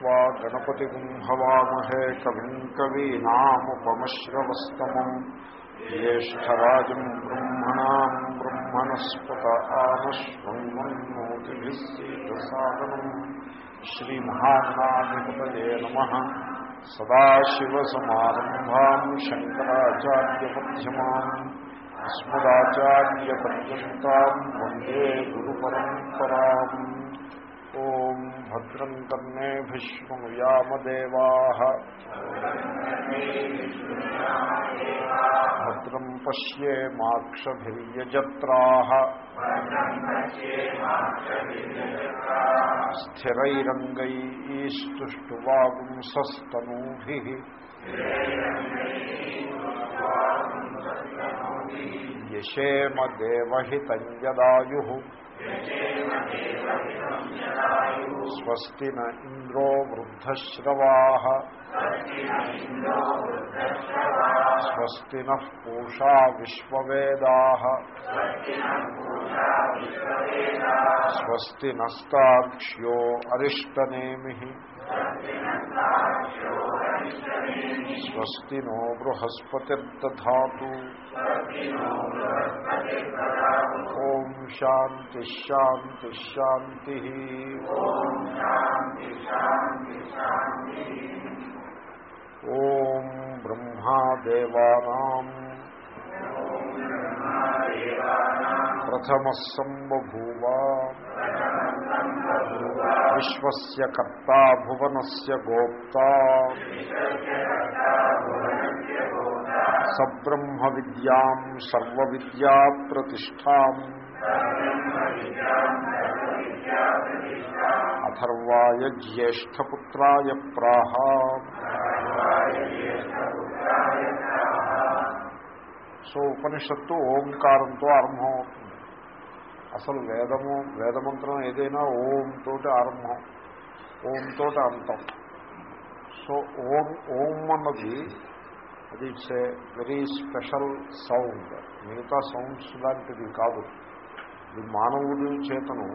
त्वा गणपतिगुं हवामहे कविम् कवीनामुपमश्रवस्तमम् ज्येष्ठराजम् ब्रह्मणाम् ब्रह्मणस्पत आनश्वन्मन्मोतिभिः सीतसादनम् श्रीमहागणाधिपतये नमः सदाशिवसमारम्भाम् शङ्कराचार्यमध्यमाम् अस्मदाचार्यपर्यन्ताम् वन्दे गुरुपरम्पराम् ॐ భద్రం కర్ణేభిష్మయామదేవా భద్రం పశ్యేమాక్షజత్రా స్థిరైరంగైస్తువాగుంసూభి యశేమదేవహితంజదాయు స్వస్తి నంద్రో వృద్ధశ్రవా స్వస్తి నూషా విశ్వవేదా స్వస్తి నస్తాక్ష్యో అరిష్టనేమి స్వస్తి నో బృహస్పతిర్దా శాంతి శాంతి శాంతి ఓం బ్రహ్మాదేవానా ప్రథమసంబూవ విశ్వస్ కర్త భువనస్ గోప్తా సబ్రహ్మ విద్యాం సర్వ విద్యా ప్రతిష్టాం అథర్వాయ జ్యేష్ఠపుత్రాయ ప్రాహ సో ఉపనిషత్తు ఓంకారంతో ఆరంభం అవుతుంది అసలు వేదము వేదమంత్రం ఏదైనా ఓం తోటి ఆరంభం ఓం తోటి అంతం. సో ఓం ఓం అన్నది అది it's a very special sound. మిగతా సౌండ్స్ లాంటిది కాదు. ఇది మానవుడి చేతను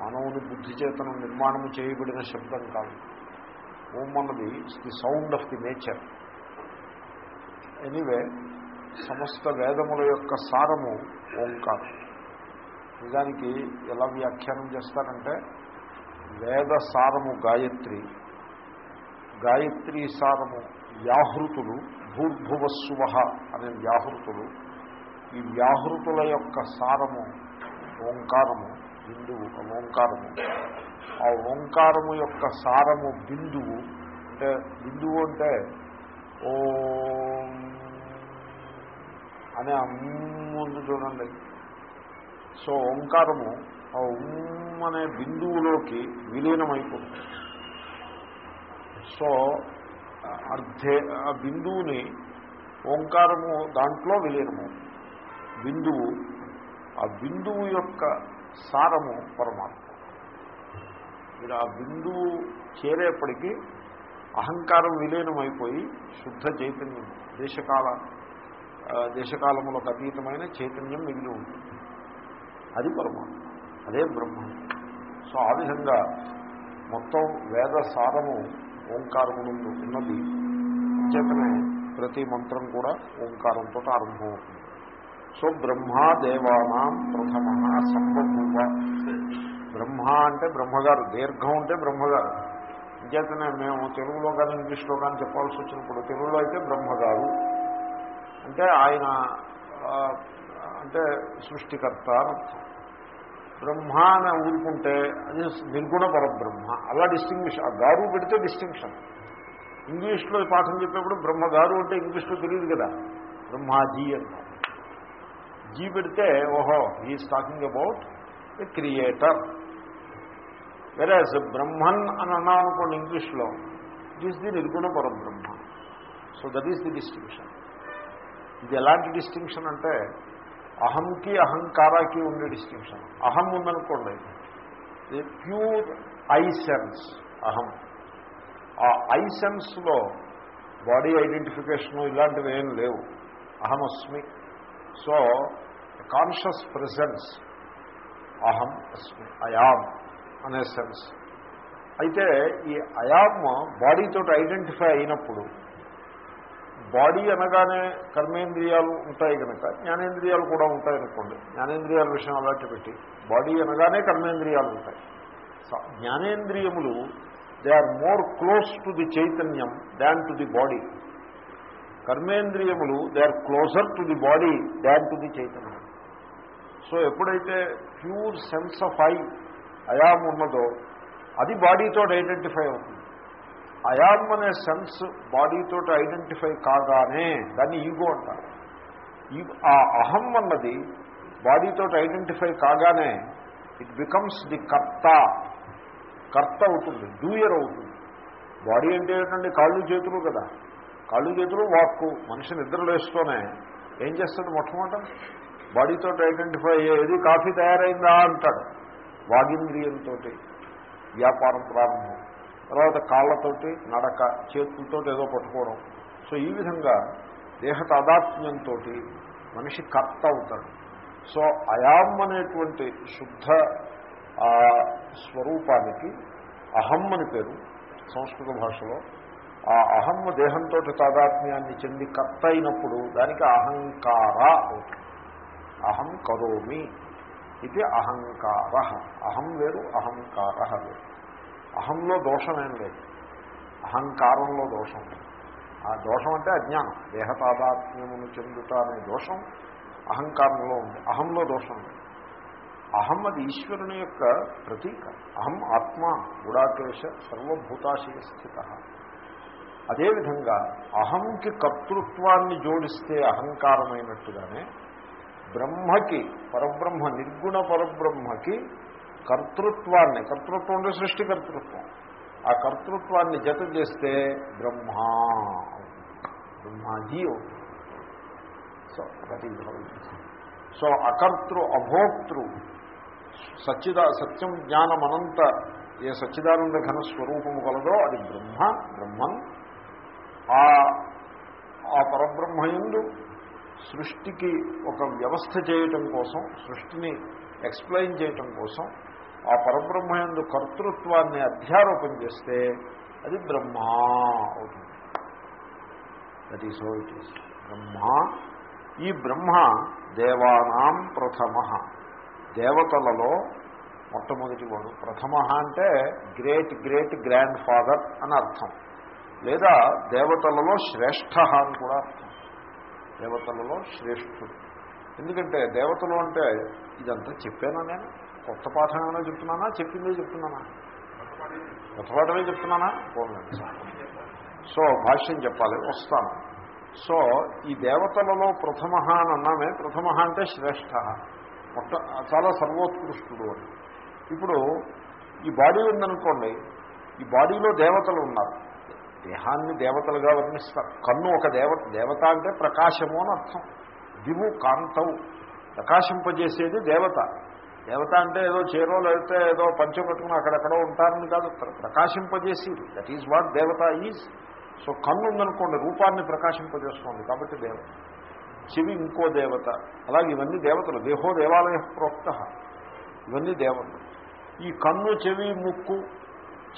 మానవుని బుద్ధి చేతను నిర్మాణం చేయబడిన శబ్దం కాదు. ఓం అన్నది it's the sound of the nature. Anyway సమస్త వేదముల యొక్క సారము ఓంకారం. నిజానికి ఎలా వ్యాఖ్యానం చేస్తారంటే వేద సారము గాయత్రి గాయత్రి సారము వ్యాహృతులు భూర్భువస్సువ అనే వ్యాహృతులు ఈ వ్యాహృతుల యొక్క సారము ఓంకారము బిందువు ఓంకారము ఆ ఓంకారము యొక్క సారము బిందువు అంటే బిందువు అంటే ఓ అనే అమ్ముందు చూడండి. సో ఓంకారము ఆ ఉమ్ అనే బిందువులోకి విలీనమైపోతుంది. సో అర్ధే ఆ బిందువుని ఓంకారము దాంట్లో విలీనము. బిందువు ఆ బిందువు యొక్క సారము పరమాత్మ. మీరు ఆ బిందువు చేరేప్పటికీ అహంకారం విలీనమైపోయి శుద్ధ చైతన్యం దేశకాల దేశకాలములకు అతీతమైన చైతన్యం మిగిలి ఉంటుంది అది పరమాత్మ అదే బ్రహ్మ. సో ఆ విధంగా మొత్తం వేద సారము ఓంకారము ఉన్నది. చేతనే ప్రతి మంత్రం కూడా ఓంకారంతో ఆరంభమవుతుంది. సో బ్రహ్మా దేవానాం ప్రథమ సంబభూవ బ్రహ్మ అంటే బ్రహ్మగారు దీర్ఘం అంటే బ్రహ్మగారు. అంచేతనే మేము తెలుగులో కానీ ఇంగ్లీష్లో కానీ చెప్పాల్సి వచ్చినప్పుడు తెలుగులో అయితే బ్రహ్మగారు. అంటే ఆయన అంటే సృష్టికర్త అనర్థం బ్రహ్మ అని ఊరుకుంటే అది నిర్గుణ పరబ్రహ్మ. అలా డిస్టింగ్విష్ ఆ గారు పెడితే డిస్టింక్షన్ ఇంగ్లీష్లో పాఠం చెప్పేప్పుడు బ్రహ్మగారు అంటే ఇంగ్లీష్లో తెలియదు కదా. బ్రహ్మాజీ అంటారు జీ పెడితే ఓహో he is talking about the creator వెరాజ్ బ్రహ్మన్ అని అన్నా అనుకోండి ఇంగ్లీష్లో ఇట్ ఈస్ ది నిర్గుణ పరబ్రహ్మ. So that is the distinction ఇది ఎలాంటి డిస్టింక్షన్ అంటే అహంకి అహంకారాకి ఉండే డిస్టింక్షన్. అహం ఉందనుకోండి. ప్యూర్ ఐ సెన్స్ అహం. ఆ ఐ సెన్స్లో బాడీ ఐడెంటిఫికేషను ఇలాంటివి ఏం లేవు. అహమస్మి. సో కాన్షియస్ ప్రెసెన్స్ అహం అస్మి అయామ్ అనే సెన్స్. అయితే ఈ అయామ్ బాడీతో ఐడెంటిఫై అయినప్పుడు బాడీ అనగానే కర్మేంద్రియాలు ఉంటాయి కనుక జ్ఞానేంద్రియాలు కూడా ఉంటాయి అనుకోండి. జ్ఞానేంద్రియాల విషయం అలాంటి పెట్టి బాడీ అనగానే కర్మేంద్రియాలు ఉంటాయి. జ్ఞానేంద్రియములు they are more close to the chaitanyam than to the body కర్మేంద్రియములు they are closer to the body than to the chaitanyam. So ఎప్పుడైతే pure sense of I am ఉన్నదో అది బాడీతో ఐడెంటిఫై అవుతుంది. అయామ్ అనే సెన్స్ బాడీతో ఐడెంటిఫై కాగానే దాన్ని ego అంటారు. ఈ ఆ అహం అన్నది బాడీతో ఐడెంటిఫై కాగానే ఇట్ బికమ్స్ ది కర్త. కర్త అవుతుంది డూయర్ అవుతుంది. బాడీ అంటే ఏంటంటే కాళ్ళు చేతులు కదా. కాళ్ళు చేతులు వాక్కు. మనిషి నిద్రలేస్తూనే ఏం చేస్తాడు మొట్టమొదట? బాడీతో ఐడెంటిఫై అయ్యేది కాఫీ తయారైందా అంటాడు. వాగింద్రియంతో వ్యాపారం ప్రారంభం. తర్వాత కాళ్ళతోటి నడక చేతులతో ఏదో పట్టుకోవడం. సో ఈ విధంగా దేహ తాదాత్మ్యంతో మనిషి కర్త అవుతాడు. సో అయాం అనేటువంటి శుద్ధ స్వరూపానికి అహం అని పేరు సంస్కృత భాషలో. ఆ అహం దేహంతో తాదాత్మ్యాన్ని చెంది కర్త అయినప్పుడు దానికి అహంకార అవుతుంది. అహం కరోమి ఇది అహంకార. అహం వేరు అహంకార వేరు. అహంలో దోషమేం లేదు. అహంకారంలో దోషం. ఆ దోషం అంటే అజ్ఞానం. దేహతాదాత్మ్యమును చెందుట అనే దోషం అహంకారంలో ఉంది. అహంలో దోషం లేదు. అహం అది ఈశ్వరుని యొక్క ప్రతీక. అహం ఆత్మ గుడాకేశ సర్వభూతాశయ స్థిత. అదేవిధంగా అహంకి కర్తృత్వాన్ని జోడిస్తే అహంకారమైనట్టుగానే బ్రహ్మకి పరబ్రహ్మ నిర్గుణ పరబ్రహ్మకి కర్తృత్వాన్ని కర్తృత్వం అంటే సృష్టి కర్తృత్వం ఆ కర్తృత్వాన్ని జత చేస్తే బ్రహ్మ బ్రహ్మాజీ అవుతుంది. సో దట్ ఈజ్ సో అకర్తృ అభోక్తృ సచ్చిద సత్యం జ్ఞానం అనంత ఏ సచ్చిదానంద ఘన స్వరూపము కలదో అది బ్రహ్మ బ్రహ్మన్ ఆ ఆ పరబ్రహ్మయందు సృష్టికి ఒక వ్యవస్థ చేయటం కోసం సృష్టిని ఎక్స్ప్లెయిన్ చేయటం కోసం ఆ పరబ్రహ్మయందు కర్తృత్వాన్ని అధ్యారోపణ చేస్తే అది బ్రహ్మ అవుతుంది. That is how it is Brahma ఈ బ్రహ్మ దేవానాం ప్రథమ. దేవతలలో మొట్టమొదటి వాడు. ప్రథమ అంటే గ్రేట్ గ్రేట్ గ్రాండ్ ఫాదర్ అని అర్థం. లేదా దేవతలలో శ్రేష్ఠ అని కూడా అర్థం. దేవతలలో శ్రేష్ఠుడు. ఎందుకంటే దేవతలు అంటే ఇదంతా చెప్పానా నేను? కొత్త పాఠం ఏమైనా చెప్తున్నానా? చెప్పిందే చెప్తున్నానా? కొత్త పాఠమే చెప్తున్నానా? పోలేదు సో భాష్యం చెప్పాలి వస్తాను. సో ఈ దేవతలలో ప్రథమ అని అన్నామే ప్రథమ అంటే శ్రేష్ఠ. మొట్ట చాలా సర్వోత్కృష్టుడు అని. ఇప్పుడు ఈ బాడీ ఉందనుకోండి ఈ బాడీలో దేవతలు ఉన్నారు. దేహాన్ని దేవతలుగా వర్ణిస్తారు. కన్ను ఒక దేవత దేవత అంటే ప్రకాశము అని అర్థం. దివు కాంతవు. ప్రకాశింపజేసేది దేవత. దేవత అంటే ఏదో చీరో లేకపోతే ఏదో పంచం కట్టుకుని అక్కడెక్కడో ఉంటారని కాదు ప్రకాశింపజేసి దట్ ఈజ్ వాట్ దేవత ఈజ్ సో కన్ను ఉందనుకోండి రూపాన్ని ప్రకాశింపజేసుకోండి కాబట్టి దేవత. చెవి ఇంకో దేవత. అలాగే ఇవన్నీ దేవతలు. దేహో దేవాలయ ప్రోక్త. ఇవన్నీ దేవతలు. ఈ కన్ను చెవి ముక్కు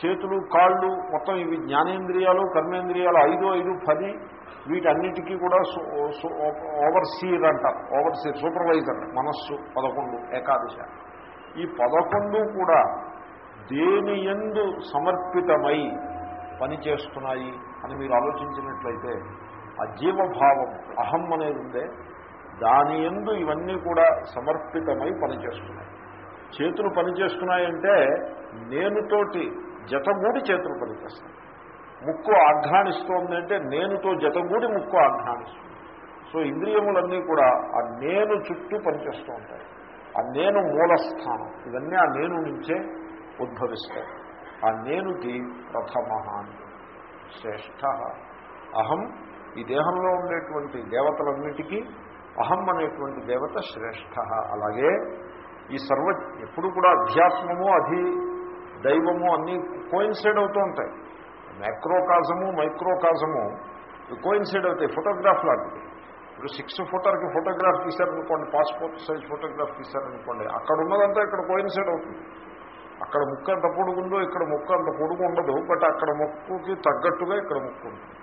చేతులు కాళ్ళు మొత్తం ఇవి జ్ఞానేంద్రియాలు కర్మేంద్రియాలు ఐదు ఐదు పది వీటన్నిటికీ కూడా ఓవర్సీర్ అంటారు ఓవర్సీర్ సూపర్వైజర్ మనస్సు పదకొండు ఏకాదశ ఈ పదకొండు కూడా దేని ఎందు సమర్పితమై పనిచేస్తున్నాయి అని మీరు ఆలోచించినట్లయితే ఆ జీవభావం అహం అనేది ఉందే. దాని ఎందు ఇవన్నీ కూడా సమర్పితమై పనిచేస్తున్నాయి చేతులు పనిచేస్తున్నాయంటే నేనుతోటి జతగూడి చేతులు పనిచేస్తాయి ముక్కు ఆఘ్రానిస్తోంది అంటే నేనుతో జతగూడి ముక్కు ఆఘ్రానిస్తుంది సో ఇంద్రియములన్నీ కూడా ఆ నేను చుట్టూ పనిచేస్తూ ఉంటాయి ఆ నేను మూలస్థానం. ఇవన్నీ ఆ నేను నుంచే ఉద్భవిస్తాయి. ఆ నేనుకి ప్రథమ శ్రేష్ఠ. అహం ఈ దేహంలో ఉండేటువంటి దేవతలన్నిటికీ అహం అనేటువంటి దేవత శ్రేష్ఠ. అలాగే ఈ సర్వ ఎప్పుడు కూడా అధ్యాత్మము అధి దైవము అన్నీ కోయిన్సైడ్ అవుతూ ఉంటాయి. మైక్రోకాజము మైక్రోకాజము కోయిన్సైడ్ అవుతాయి. ఫోటోగ్రాఫ్ లాంటిది. ఇప్పుడు సిక్స్ ఫోటోకి ఫోటోగ్రాఫ్ తీశారనుకోండి పాస్పోర్ట్ సైజ్ ఫోటోగ్రాఫ్ తీశారనుకోండి అక్కడ ఉన్నదంతా ఇక్కడ కోయిన్సైడ్ అవుతుంది. అక్కడ ముక్క ఎంత పొడుగుందో ఇక్కడ ముక్క అంత పొడుగు ఉండదు బట్ అక్కడ ముక్కుకి తగ్గట్టుగా ఇక్కడ ముక్కు ఉంటుంది.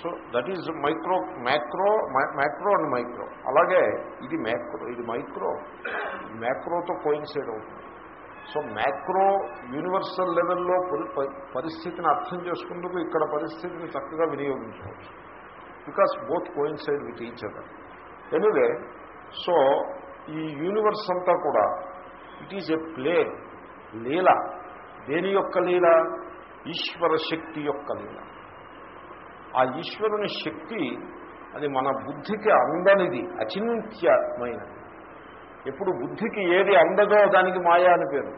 So that is micro macro macro and micro అలాగే ఇది మ్యాక్రో ఇది మైక్రో మ్యాక్రోతో కోయిన్సైడ్ అవుతుంది. సో మ్యాక్రో యూనివర్సల్ లెవెల్లో పరిస్థితిని అర్థం చేసుకుంటూ ఇక్కడ పరిస్థితిని చక్కగా వినియోగించవచ్చు. Because both coincide with each other anyway so ఈ యూనివర్స్ అంతా కూడా it is a play leela. దేని యొక్క లీల? ఈశ్వర శక్తి యొక్క లీల. ఆ ఈశ్వరుని శక్తి అది మన బుద్ధికి అందనిది అచింత్యమైనది. ఎప్పుడు బుద్ధికి ఏది అందదో దానికి మాయా అని పేరు.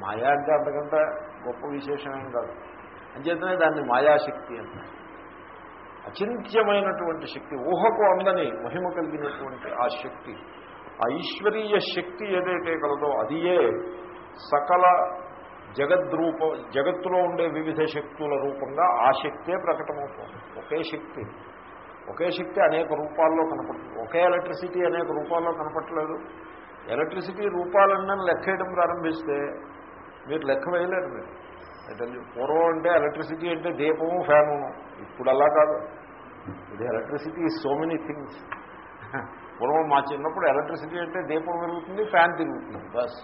మాయా అంటే అంతకంటే గొప్ప విశేషమేం కాదు. అంచేతనే దాన్ని మాయాశక్తి అంటారు. అచింత్యమైనటువంటి శక్తి ఊహకు అందని మహిమ కలిగినటువంటి ఆ శక్తి ఆ ఈశ్వరీయ శక్తి ఏదైతే కలదో అదియే సకల జగద్రూప జగత్తులో ఉండే వివిధ శక్తుల రూపంగా ఆ శక్తే ప్రకటమవుతుంది. ఒకే శక్తి. ఒకే శక్తి అనేక రూపాల్లో కనపడుతుంది. ఒకే ఎలక్ట్రిసిటీ అనేక రూపాల్లో కనపడలేదు. ఎలక్ట్రిసిటీ రూపాలన్నీ లెక్కేయడం ప్రారంభిస్తే మీరు లెక్క వేయలేరు మీరు. అంటే పూర్వం అంటే ఎలక్ట్రిసిటీ అంటే దీపము ఫ్యాను. ఇప్పుడు అలా కాదు. ఇది electricity is so many things పూర్వం మా చిన్నప్పుడు ఎలక్ట్రిసిటీ అంటే దీపం వెలుగుతుంది ఫ్యాన్ తిరుగుతుంది. Bus.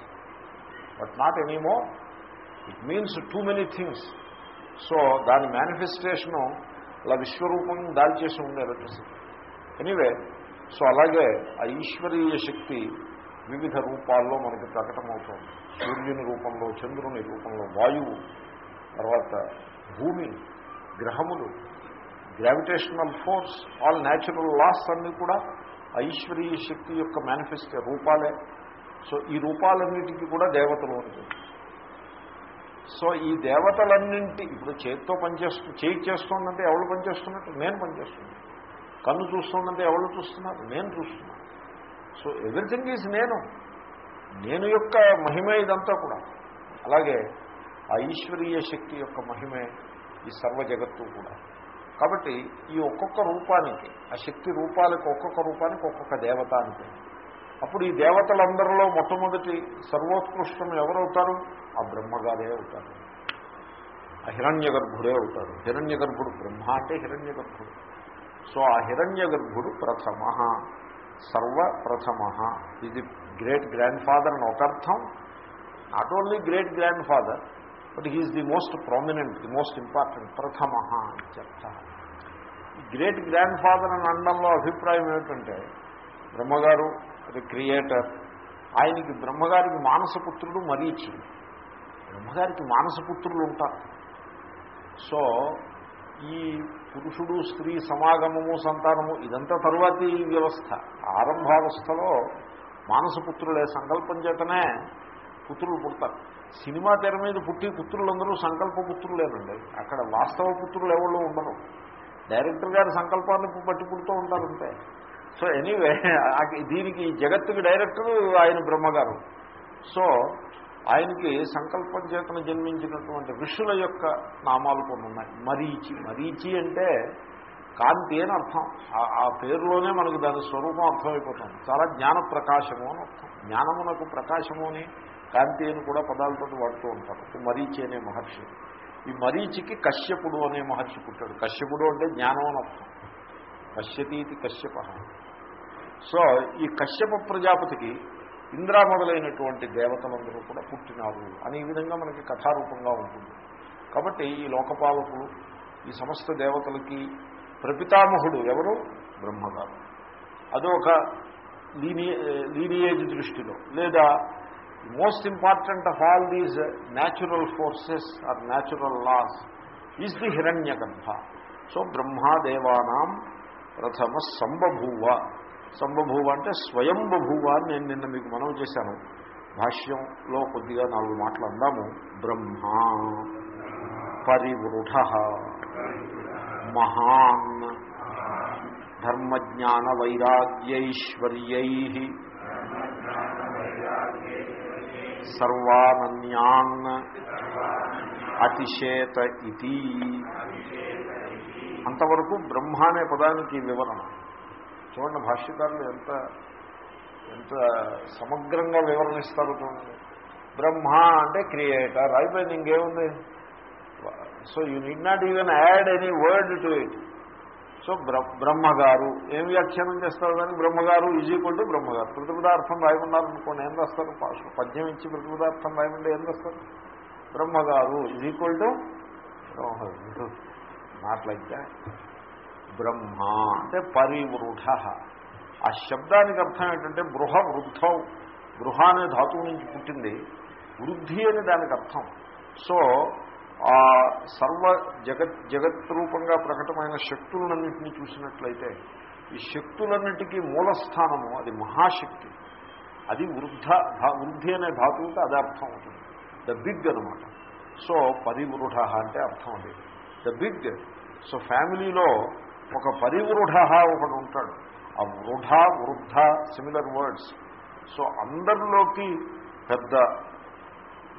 But not anymore it means too many things so దాని మేనిఫెస్టేషను అలా విశ్వరూపం దాల్చేసి చేసి ఉంది ఎలక్ట్రిసిటీ. ఎనీవే సో అలాగే ఆ ఈశ్వరీయ శక్తి వివిధ రూపాల్లో మనకి ప్రకటమవుతుంది. సూర్యుని రూపంలో చంద్రుని రూపంలో వాయువు తర్వాత భూమి గ్రహములు gravitational force all natural laws అన్నీ కూడా ఐశ్వరీయ శక్తి యొక్క మేనిఫెస్టో రూపాలే. సో ఈ రూపాలన్నిటికీ కూడా దేవతలు ఉంటుంది సో ఈ దేవతలన్నింటి ఇప్పుడు చేతితో పనిచేస్తు చేయి చేస్తుందంటే ఎవరు పనిచేస్తున్నట్టు? నేను పనిచేస్తున్నాను కన్ను చూస్తుందంటే ఎవరు చూస్తున్నారు? నేను చూస్తున్నాను సో ఎవ్రీథింగ్ ఈజ్ నేను. నేను యొక్క మహిమే ఇదంతా కూడా. అలాగే ఆ ఈశ్వరీయ శక్తి యొక్క మహిమే ఈ సర్వ జగత్తు కూడా. కాబట్టి ఈ ఒక్కొక్క రూపానికి ఆ శక్తి రూపాలకు ఒక్కొక్క రూపానికి ఒక్కొక్క దేవత అంటే అప్పుడు ఈ దేవతలందరిలో మొట్టమొదటి సర్వోత్కృష్టం ఎవరవుతారు? ఆ బ్రహ్మగారే అవుతారు. ఆ హిరణ్య గర్భుడే అవుతాడు హిరణ్య గర్భుడు బ్రహ్మ అంటే హిరణ్య గర్భుడు సో ఆ హిరణ్య గర్భుడు ప్రథమ. సర్వ ప్రథమ ఇది గ్రేట్ గ్రాండ్ ఫాదర్ అని ఒక అర్థం. Not only great grandfather but he is the most prominent the most important ప్రథమ అని చెప్తా గ్రేట్ గ్రాండ్ ఫాదర్ అని అనడంలో అభిప్రాయం ఏమిటంటే బ్రహ్మగారు ది క్రియేటర్ ఆయనకి బ్రహ్మగారికి మానసపుత్రుడు మరీచి బ్రహ్మగారికి మానసపుత్రులు ఉంటారు. సో ఈ పురుషుడు స్త్రీ సమాగమము సంతానము ఇదంతా తరువాతి వ్యవస్థ. ఆరంభావస్థలో మానసపుత్రులే సంకల్పం చేతనే పుత్రులు పుడతారు. సినిమా తెర మీద పుట్టి పుత్రులందరూ సంకల్ప పుత్రులేనండి. అక్కడ వాస్తవ పుత్రులు ఎవరు ఉండరు. డైరెక్టర్ గారి సంకల్పాన్ని బట్టి పుడుతూ ఉంటారంటే సో ఎనీవే దీనికి జగత్తుకి డైరెక్టర్ ఆయన బ్రహ్మగారు. సో ఆయనకి సంకల్పం చేతను జన్మించినటువంటి ఋషుల యొక్క నామాలు కొన్ని ఉన్నాయి. మరీచి. మరీచి అంటే కాంతి అని అర్థం. ఆ పేరులోనే మనకు దాని స్వరూపం అర్థమైపోతుంది. చాలా జ్ఞాన ప్రకాశము అని అర్థం. జ్ఞానమునకు ప్రకాశము అని కాంతి అని కూడా పదాలతో వాడుతూ ఉంటారు. మరీచి అనే మహర్షి. ఈ మరీచికి కశ్యపుడు అనే మహర్షి పుట్టాడు. కశ్యపుడు అంటే జ్ఞానం అని అర్థం. కశ్యతీతి కశ్యప. సో ఈ కశ్యప ప్రజాపతికి ఇంద్ర మొదలైనటువంటి దేవతలందరూ కూడా పుట్టినారు అని ఈ విధంగా మనకి కథారూపంగా ఉంటుంది. కాబట్టి ఈ లోకపాలకులు ఈ సమస్త దేవతలకి ప్రపితామహుడు ఎవరు? బ్రహ్మగారు. అదొక లీని లీనియేజ్ దృష్టిలో. లేదా most important of all these natural forces or natural laws is the Hiranyagarbha so బ్రహ్మాదేవానాం ప్రథమ సంబభూవ సంబభూవ అంటే స్వయం బభూవ అని నేను నిన్న మీకు మనం చేశాను. భాష్యంలో కొద్దిగా నాలుగు మాటలు అందాము. బ్రహ్మ పరివృఢ మహాన్ ధర్మజ్ఞాన వైరాగ్యైశ్వర్యై సర్వానన్యాన్ అతిశేత ఇది అంతవరకు బ్రహ్మ అనే పదానికి వివరణ. చూడండి భాష్యకారులు ఎంత ఎంత సమగ్రంగా వివరణ ఇస్తారు చూడండి. బ్రహ్మ అంటే క్రియేటర్ అయిపోయింది ఇంకేముంది? So you need not even add any word to it so బ్రహ్మగారు. ఏం వ్యాఖ్యానం చేస్తారు కానీ బ్రహ్మగారు ఈజ్ ఈక్వల్ టు బ్రహ్మగారు. ప్రతిపదార్థం రాయమన్నారనుకోండి ఏం రాస్తారు? పద్యం ఇచ్చి ప్రతిపదార్థం రాయమంటే ఏం రాస్తారు? బ్రహ్మగారు ఈజ్ ఈక్వల్ టు బ్రహ్మగారు నాట్ లైక్ దాట్ బ్రహ్మ అంటే పరివృఢ. ఆ శబ్దానికి అర్థం ఏంటంటే బృహ వృద్ధం. గృహ అనే ధాతువు నుంచి పుట్టింది. వృద్ధి అని దానికి అర్థం. సో ఆ సర్వ జగత్ జగత్ రూపంగా ప్రకటమైన శక్తులన్నింటినీ చూసినట్లయితే ఈ శక్తులన్నిటికీ మూలస్థానము అది మహాశక్తి. అది వృద్ధ వృద్ధి అనే ధాతువుకి అది అర్థం అవుతుంది. ద బిగ్ అనమాట సో పరివృఢ అంటే అర్థం అది. The big. సో ఫ్యామిలీలో ఒక పరివృఢ ఒకడు ఉంటాడు. ఆ వృఢ వృద్ధ సిమిలర్ వర్డ్స్ సో అందరిలోకి పెద్ద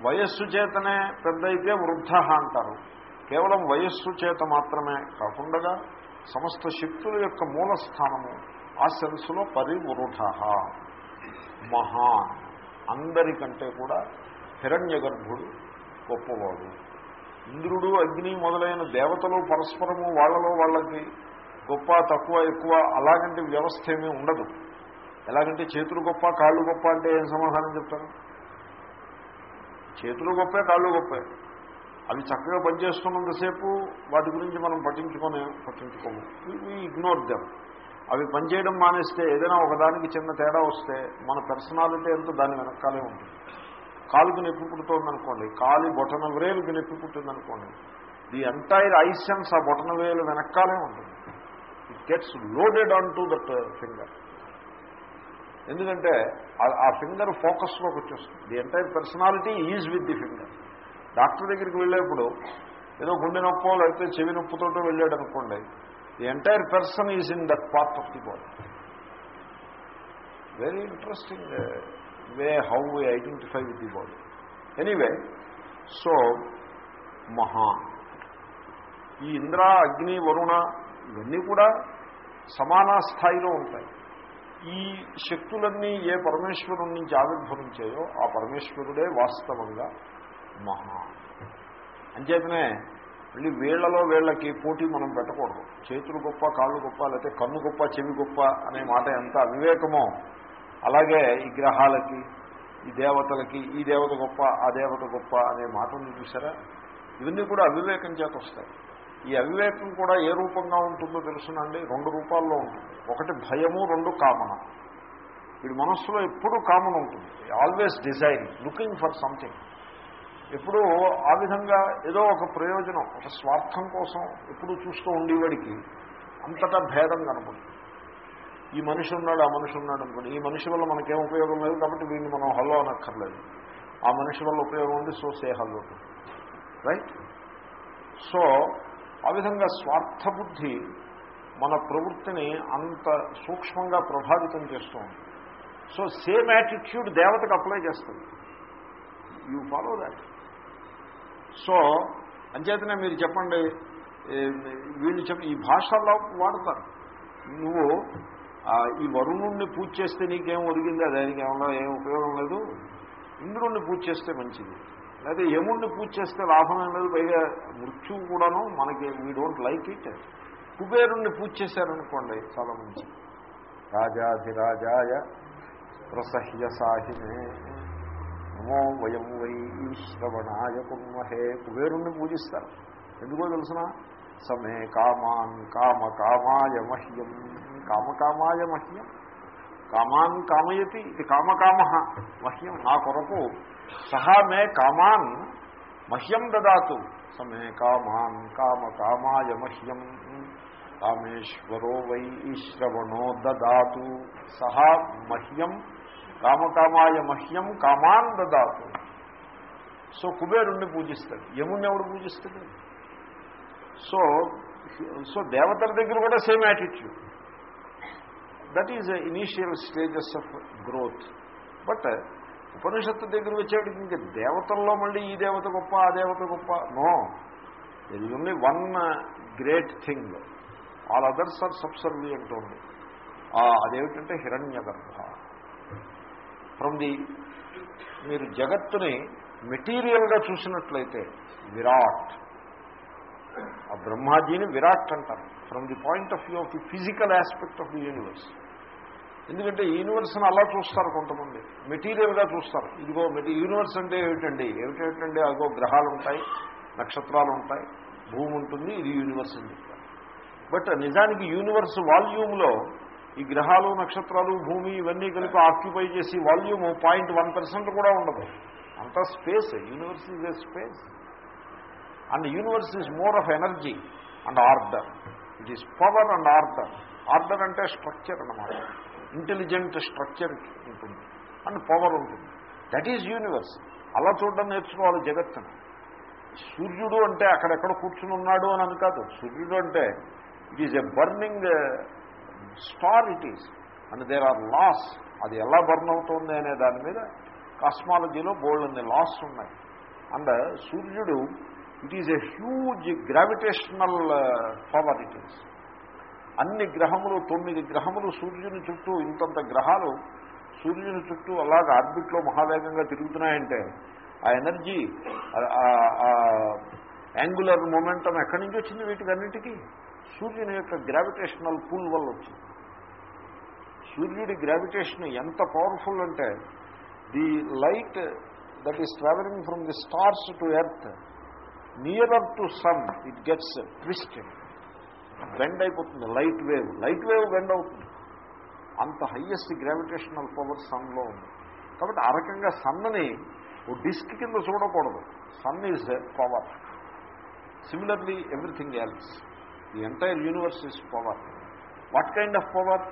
వయస్సు చేతనే పెద్ద అయితే వృద్ధ అంటారు. కేవలం వయస్సు చేత మాత్రమే కాకుండా సమస్త శక్తుల యొక్క మూలస్థానము ఆ సెన్స్లో పరివృఢ. మహాన్ అందరికంటే కూడా హిరణ్య గర్భుడు గొప్పవాడు. ఇంద్రుడు అగ్ని మొదలైన దేవతలు పరస్పరము వాళ్ళలో వాళ్ళకి గొప్ప తక్కువ ఎక్కువ అలాగంటి వ్యవస్థ ఏమీ ఉండదు. ఎలాగంటే చేతులు గొప్ప కాళ్ళు గొప్ప అంటే ఏం సమాధానం చెప్తారు? చేతులు గొప్పే కాళ్ళు గొప్పే. అవి చక్కగా పనిచేస్తున్నంతసేపు వాటి గురించి మనం పట్టించుకొని పట్టించుకోము. ఇగ్నోర్ దెమ్ అవి పనిచేయడం మానేస్తే ఏదైనా ఒకదానికి చిన్న తేడా వస్తే మన పర్సనాలిటీ ఎంతో దాని వెనకాలే ఉంటుంది. కాలుకి నొప్పి పుడుతోందనుకోండి కాలి బొటన వేలుకి నొప్పి పుట్టిందనుకోండి ది ఎంటైర్ ఐసెన్స్ ఆ బొటన వేలు వెనకాలే ఉంటుంది. Gets loaded on to that finger ఎందుకంటే ఆ ఫింగర్ ఫోకస్లోకి వచ్చేస్తుంది. The entire personality is with the finger doctor దగ్గరికి వెళ్ళేప్పుడు ఏదో గుండె నొప్పో లేకపోతే చెవి నొప్పుతో వెళ్ళాడు అనుకోండి the entire person is in that part of the body very interesting way how we identify with the body anyway so మహా ఈ ఇంద్ర అగ్ని వరుణ ఇవన్నీ కూడా సమాన స్థాయిలో ఉంటాయి. ఈ శక్తులన్నీ ఏ పరమేశ్వరుడి నుంచి ఆవిర్భవించాయో ఆ పరమేశ్వరుడే వాస్తవంగా మహా. అంచేతనే మళ్ళీ వీళ్ళలో వీళ్ళకి పోటీ మనం పెట్టకూడదు. చేతులు గొప్ప కాళ్ళు గొప్ప లేకపోతే కన్ను గొప్ప చెవి గొప్ప అనే మాట ఎంత అవివేకమో అలాగే ఈ గ్రహాలకి ఈ దేవతలకి ఈ దేవత గొప్ప ఆ దేవత గొప్ప అనే మాట ఉంది చూసారా? ఇవన్నీ కూడా అవివేకం చేత వస్తాయి. ఈ అవివేకం కూడా ఏ రూపంగా ఉంటుందో తెలుసునండి. రెండు రూపాల్లో ఉంటుంది. ఒకటి భయము రెండు కామన. వీడి మనస్సులో ఎప్పుడూ కామన్ ఉంటుంది. Always design looking for something ఎప్పుడూ ఆ విధంగా ఏదో ఒక ప్రయోజనం ఒక స్వార్థం కోసం ఎప్పుడూ చూస్తూ ఉండేవాడికి అంతటా భేదం కనపడుతుంది. ఈ మనిషి ఉన్నాడు ఆ మనిషి ఉన్నాడు అనుకోండి. ఈ మనిషి వల్ల మనకేం ఉపయోగం లేదు కాబట్టి వీడిని మనం హలో అనక్కర్లేదు. ఆ మనిషి వల్ల ఉపయోగం ఉంది so say hello right so ఆ విధంగా స్వార్థబుద్ధి మన ప్రవృత్తిని అంత సూక్ష్మంగా ప్రభావితం చేస్తూ సో సేమ్ యాటిట్యూడ్ దేవతకు అప్లై చేస్తుంది. You follow that. సో అంచేతనే మీరు చెప్పండి వీళ్ళు చెప్ప ఈ భాషల్లో వాడతారు. నువ్వు ఈ వరుణుణ్ణి పూజ చేస్తే నీకేం ఒరిగిందా దానికి ఏమన్నా ఏం ఉపయోగం లేదు. ఇంద్రుణ్ణి పూజ చేస్తే మంచిది. లేదా యముణ్ణి పూజ చేస్తే లాభం ఏం లేదు పైగా మృత్యువు కూడాను మనకి వీ డోంట్ లైక్ ఇట్ కుబేరుణ్ణి పూజ చేశారనుకోండి చాలా మంచి రాజాధిరాజాయ ప్రసహ్య సాహినే నమో వయం వై శ్రవణాయ కుర్మహే కుబేరుణ్ణి పూజిస్తారు. ఎందుకో తెలుసిన? సమే కామాన్ కామ కామాయ మహ్యం. కామకామాయ మహ్యం. కామాన్ కామయతి. ఇది కామకామ మహ్యం. నా కొరకు సహా మే కామాన్ మహ్యం దదాతు సమే కామాన్ కామకామాయ మహ్యం కామేశ్వరో వై శ్రవణో దదాతు సహా మహ్యం కామకామాయ మహ్యం కామాన్ దదాతు సో కుబేరుణ్ణి పూజిస్తాడు యముణ్ణి ఎవడు పూజిస్తాడు సో సో దేవతల దగ్గర కూడా same attitude that is initial stages of growth but ఉపనిషత్తు దగ్గర వచ్చేటికి ఇంకా దేవతల్లో మళ్ళీ ఈ దేవత గొప్ప ఆ దేవత గొప్ప. నో. ఇది only one great thing all others are subservient ఉంది అదేమిటంటే హిరణ్య గర్భ ఫ్రమ్ ది మీరు జగత్తుని మెటీరియల్గా చూసినట్లయితే విరాట్. ఆ బ్రహ్మాజీని విరాట్ అంటారు. From the point of view of the physical aspect of the universe ఎందుకంటే యూనివర్స్ని అలా చూస్తారు కొంతమంది. మెటీరియల్గా చూస్తారు. ఇదిగో మెటీ యూనివర్స్ అంటే ఏమిటండి? ఏమిటేమిటండి అదిగో గ్రహాలు ఉంటాయి నక్షత్రాలు ఉంటాయి భూమి ఉంటుంది ఇది యూనివర్స్ అని చెప్తారు. బట్ నిజానికి యూనివర్స్ వాల్యూమ్లో ఈ గ్రహాలు నక్షత్రాలు భూమి ఇవన్నీ కలిపి ఆక్యుపై చేసి వాల్యూమ్ పాయింట్ వన్ పర్సెంట్ కూడా ఉండదు. అంతా space universe is a space and universe is more of energy and order it is power and order order అంటే స్ట్రక్చర్ అన్నమాట. ఇంటెలిజెంట్ స్ట్రక్చర్ ఉంటుంది. అండ్ పవర్ ఉంటుంది. దట్ ఈజ్ యూనివర్స్ అలా చూడడం నేర్చుకోవాలి జగత్తును. సూర్యుడు అంటే అక్కడెక్కడ కూర్చుని ఉన్నాడు అని అని కాదు. సూర్యుడు అంటే it is a burning star it is and there are laws అది ఎలా బర్న్ అవుతుంది అనే దాని మీద కాస్మాలజీలో బోల్డ్ ఉంది. లాస్ ఉన్నాయి. అండ్ uh, సూర్యుడు it is a huge gravitational power it is అన్ని గ్రహములు తొమ్మిది గ్రహములు సూర్యుని చుట్టూ ఇంతంత గ్రహాలు సూర్యుని చుట్టూ అలాగ ఆర్బిట్లో మహావేగంగా తిరుగుతున్నాయంటే ఆ ఎనర్జీ యాంగులర్ మొమెంటం ఎక్కడి నుంచి వచ్చింది వీటికన్నిటికీ? సూర్యుని యొక్క గ్రావిటేషనల్ పుల్ వల్ల వచ్చింది. సూర్యుడి గ్రావిటేషన్ ఎంత పవర్ఫుల్ అంటే the light that is travelling from the stars to earth nearer to sun it gets twisted. Bend అయిపోతుంది light wave. Light wave bend అవుతుంది. అంత హయ్యెస్ట్ గ్రావిటేషనల్ పవర్ సన్లో ఉంది. కాబట్టి ఆ రకంగా సన్నని ఓ డిస్క్ కింద చూడకూడదు. Sun is power. Similarly everything else the entire universe is power what kind of power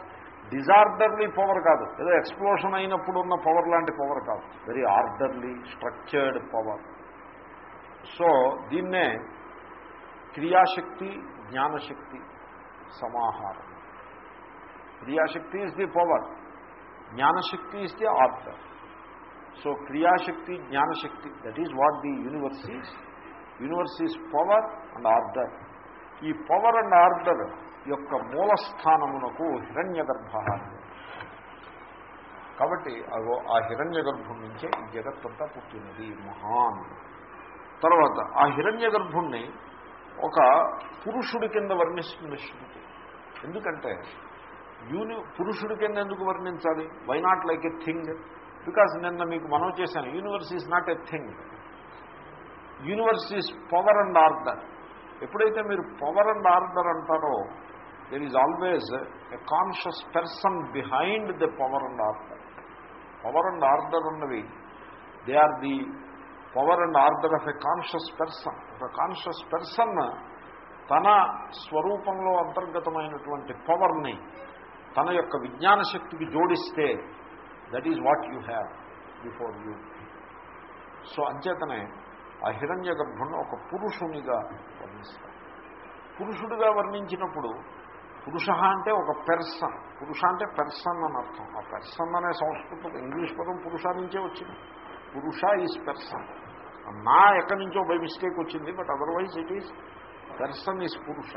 disorderly power కాదు. ఏదో ఎక్స్ప్లోషన్ అయినప్పుడు ఉన్న పవర్ లాంటి పవర్ కాదు. Very orderly structured power so దీన్నే క్రియాశక్తి జ్ఞానశక్తి సమాహారం. క్రియాశక్తి ఇస్ ది పవర్ జ్ఞానశక్తి ఇస్ ది ఆర్డర్ సో క్రియాశక్తి జ్ఞానశక్తి that is what the universe is universe is power and order ఈ పవర్ అండ్ ఆర్డర్ యొక్క మూలస్థానమునకు హిరణ్య గర్భ కాబట్టి అగో ఆ హిరణ్య గర్భం నుంచే ఈ జగత్తంతా పుట్టినది. మహాన్. తర్వాత ఆ హిరణ్య గర్భుణ్ణి ఒక పురుషుడి కింద వర్ణిస్తుంది శృతి. ఎందుకంటే యూని పురుషుడి కింద ఎందుకు వర్ణించాలి? Why not like a thing because నిన్న మీకు మనం చేశాను. Universe is not a thing universe is power and order ఎప్పుడైతే మీరు పవర్ అండ్ ఆర్డర్ అంటారో there is always a conscious person behind the power and order power and order ఉన్నవి they are the power and order of a conscious person. ఒక conscious person తన స్వరూపంలో అంతర్గతమైనటువంటి పవర్ని తన యొక్క విజ్ఞాన శక్తికి జోడిస్తే that is what you have before you so అంచేతనే ఆ హిరణ్య గర్భుణ్ణి ఒక పురుషునిగా వర్ణిస్తారు. పురుషుడిగా వర్ణించినప్పుడు పురుష అంటే ఒక పెర్సన్. పురుష అంటే పెర్సన్ అని అర్థం. ఆ పెర్సన్ అనే సంస్కృతం ఇంగ్లీష్ పదం పురుష నుంచే వచ్చింది. పురుష ఈజ్ పెర్సన్. నా ఎక్కడి నుంచో బై మిస్టేక్ వచ్చింది బట్ అదర్వైజ్ ఇట్ ఈస్ దర్శన్ ఈజ్ పురుష.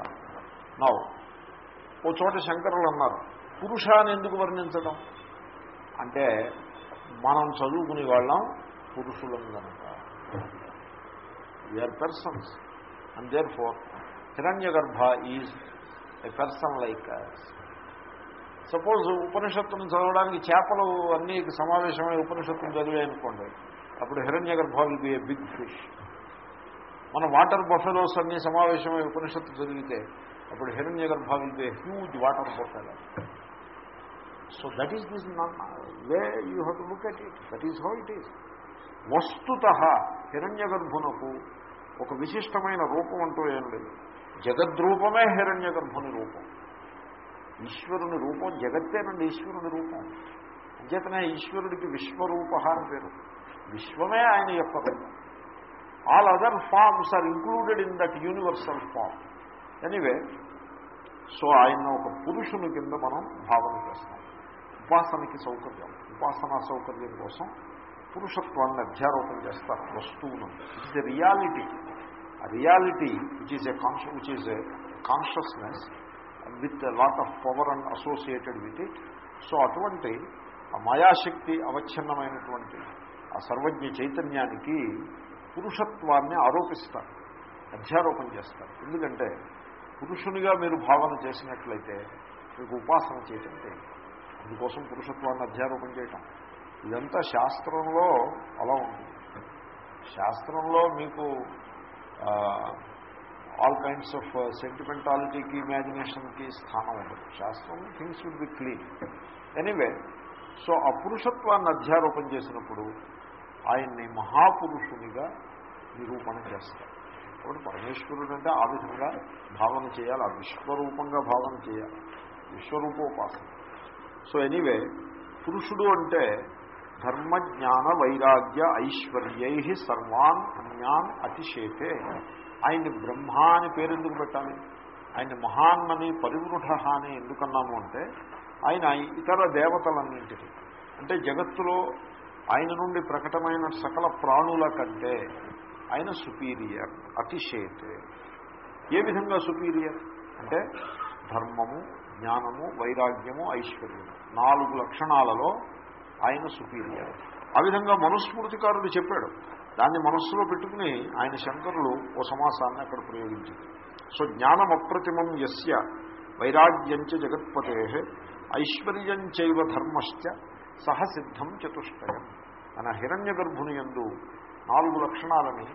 నౌ ఓ చోట శంకరులు అన్నారు పురుష అని ఎందుకు వర్ణించడం? అంటే మనం చదువుకునే వాళ్ళం పురుషులం కనుక. We are persons and therefore four Hiranyagarbha is a person like suppose ఉపనిషత్తును చదవడానికి చేపలు అన్నీ సమావేశమై ఉపనిషత్తును చదివాయనుకోండి అప్పుడు Hiranyagarbha will be a big fish. మన వాటర్ బఫెలోస్ అన్ని సమావేశమై ఉపనిషత్తు చదివితే అప్పుడు Hiranyagarbha will be huge water buffalo so that is this way you have to look at it that is how it is వస్తుత హిరణ్య గర్భునకు ఒక విశిష్టమైన రూపం అంటూ ఏం లేదు. జగద్రూపమే హిరణ్య గర్భుని రూపం. ఈశ్వరుని రూపం జగత్తేనండి ఈశ్వరుని రూపం. అంచేతనే ఈశ్వరుడికి విశ్వరూప అని పేరు. విశ్వమే ఆయన యొక్క రూపం all other forms are included in that universal form anyway so ఆయన ఒక పురుషుని కింద మనం భావన చేస్తాం. ఉపాసనకి సౌకర్యం. ఉపాసనా సౌకర్యం కోసం పురుషత్వాన్ని అధ్యారోపణ చేస్తారు వస్తువును it is a reality reality which is a conscious which is a consciousness with lot of power and associated with it so అటువంటి మాయాశక్తి అవచ్ఛిన్నమైనటువంటి ఆ సర్వజ్ఞ చైతన్యానికి పురుషత్వాన్ని ఆరోపిస్తారు అధ్యారోపణ చేస్తారు. ఎందుకంటే పురుషునిగా మీరు భావన చేసినట్లయితే మీకు ఉపాసన చేయటం తెలియదు అందుకోసం పురుషత్వాన్ని అధ్యారోపణ చేయటం. ఇదంతా శాస్త్రంలో అలా ఉంటుంది శాస్త్రంలో మీకు ఆల్ కైండ్స్ ఆఫ్ సెంటిమెంటాలిటీకి ఇమాజినేషన్కి స్థానం ఉండదు. శాస్త్రం things will be clean anyway so ఆ పురుషత్వాన్ని అధ్యారోపణ చేసినప్పుడు ఆయన్ని మహాపురుషునిగా నిరూపణ చేస్తారు. కాబట్టి పరమేశ్వరుడు అంటే ఆ విధంగా భావన చేయాలి ఆ విశ్వరూపంగా భావన చేయాలి. విశ్వరూపోపాసన. సో ఎనీవే పురుషుడు అంటే ధర్మ జ్ఞాన వైరాగ్య ఐశ్వర్యై సర్వాన్ అన్యాన్ అతిశేతే. ఆయన్ని బ్రహ్మ అని పేరెందుకు పెట్టాలి? ఆయన మహాన్నని పరివృఢ అని ఎందుకన్నాము అంటే ఆయన ఇతర దేవతలన్నింటినీ. అంటే జగత్తులో ఆయన నుండి ప్రకటమైన సకల ప్రాణుల కంటే ఆయన సుపీరియర్ అతిశయతే. ఏ విధంగా సుపీరియర్? అంటే ధర్మము జ్ఞానము వైరాగ్యము ఐశ్వర్యము. నాలుగు లక్షణాలలో ఆయన సుపీరియర్. ఆ విధంగా మనుస్మృతికారుడు చెప్పాడు. దాన్ని మనస్సులో పెట్టుకుని ఆయన శంకరులు ఓ సమాసాన్ని అక్కడ ప్రయోగించారు. సో జ్ఞానం అప్రతిమం యస్య వైరాగ్యంచ జగత్పతే ఐశ్వర్యంచైవ ధర్మశ్చ సహసిద్ధం చతుష్టయం. మన హిరణ్య గర్భుని ఎందు నాలుగు లక్షణాలని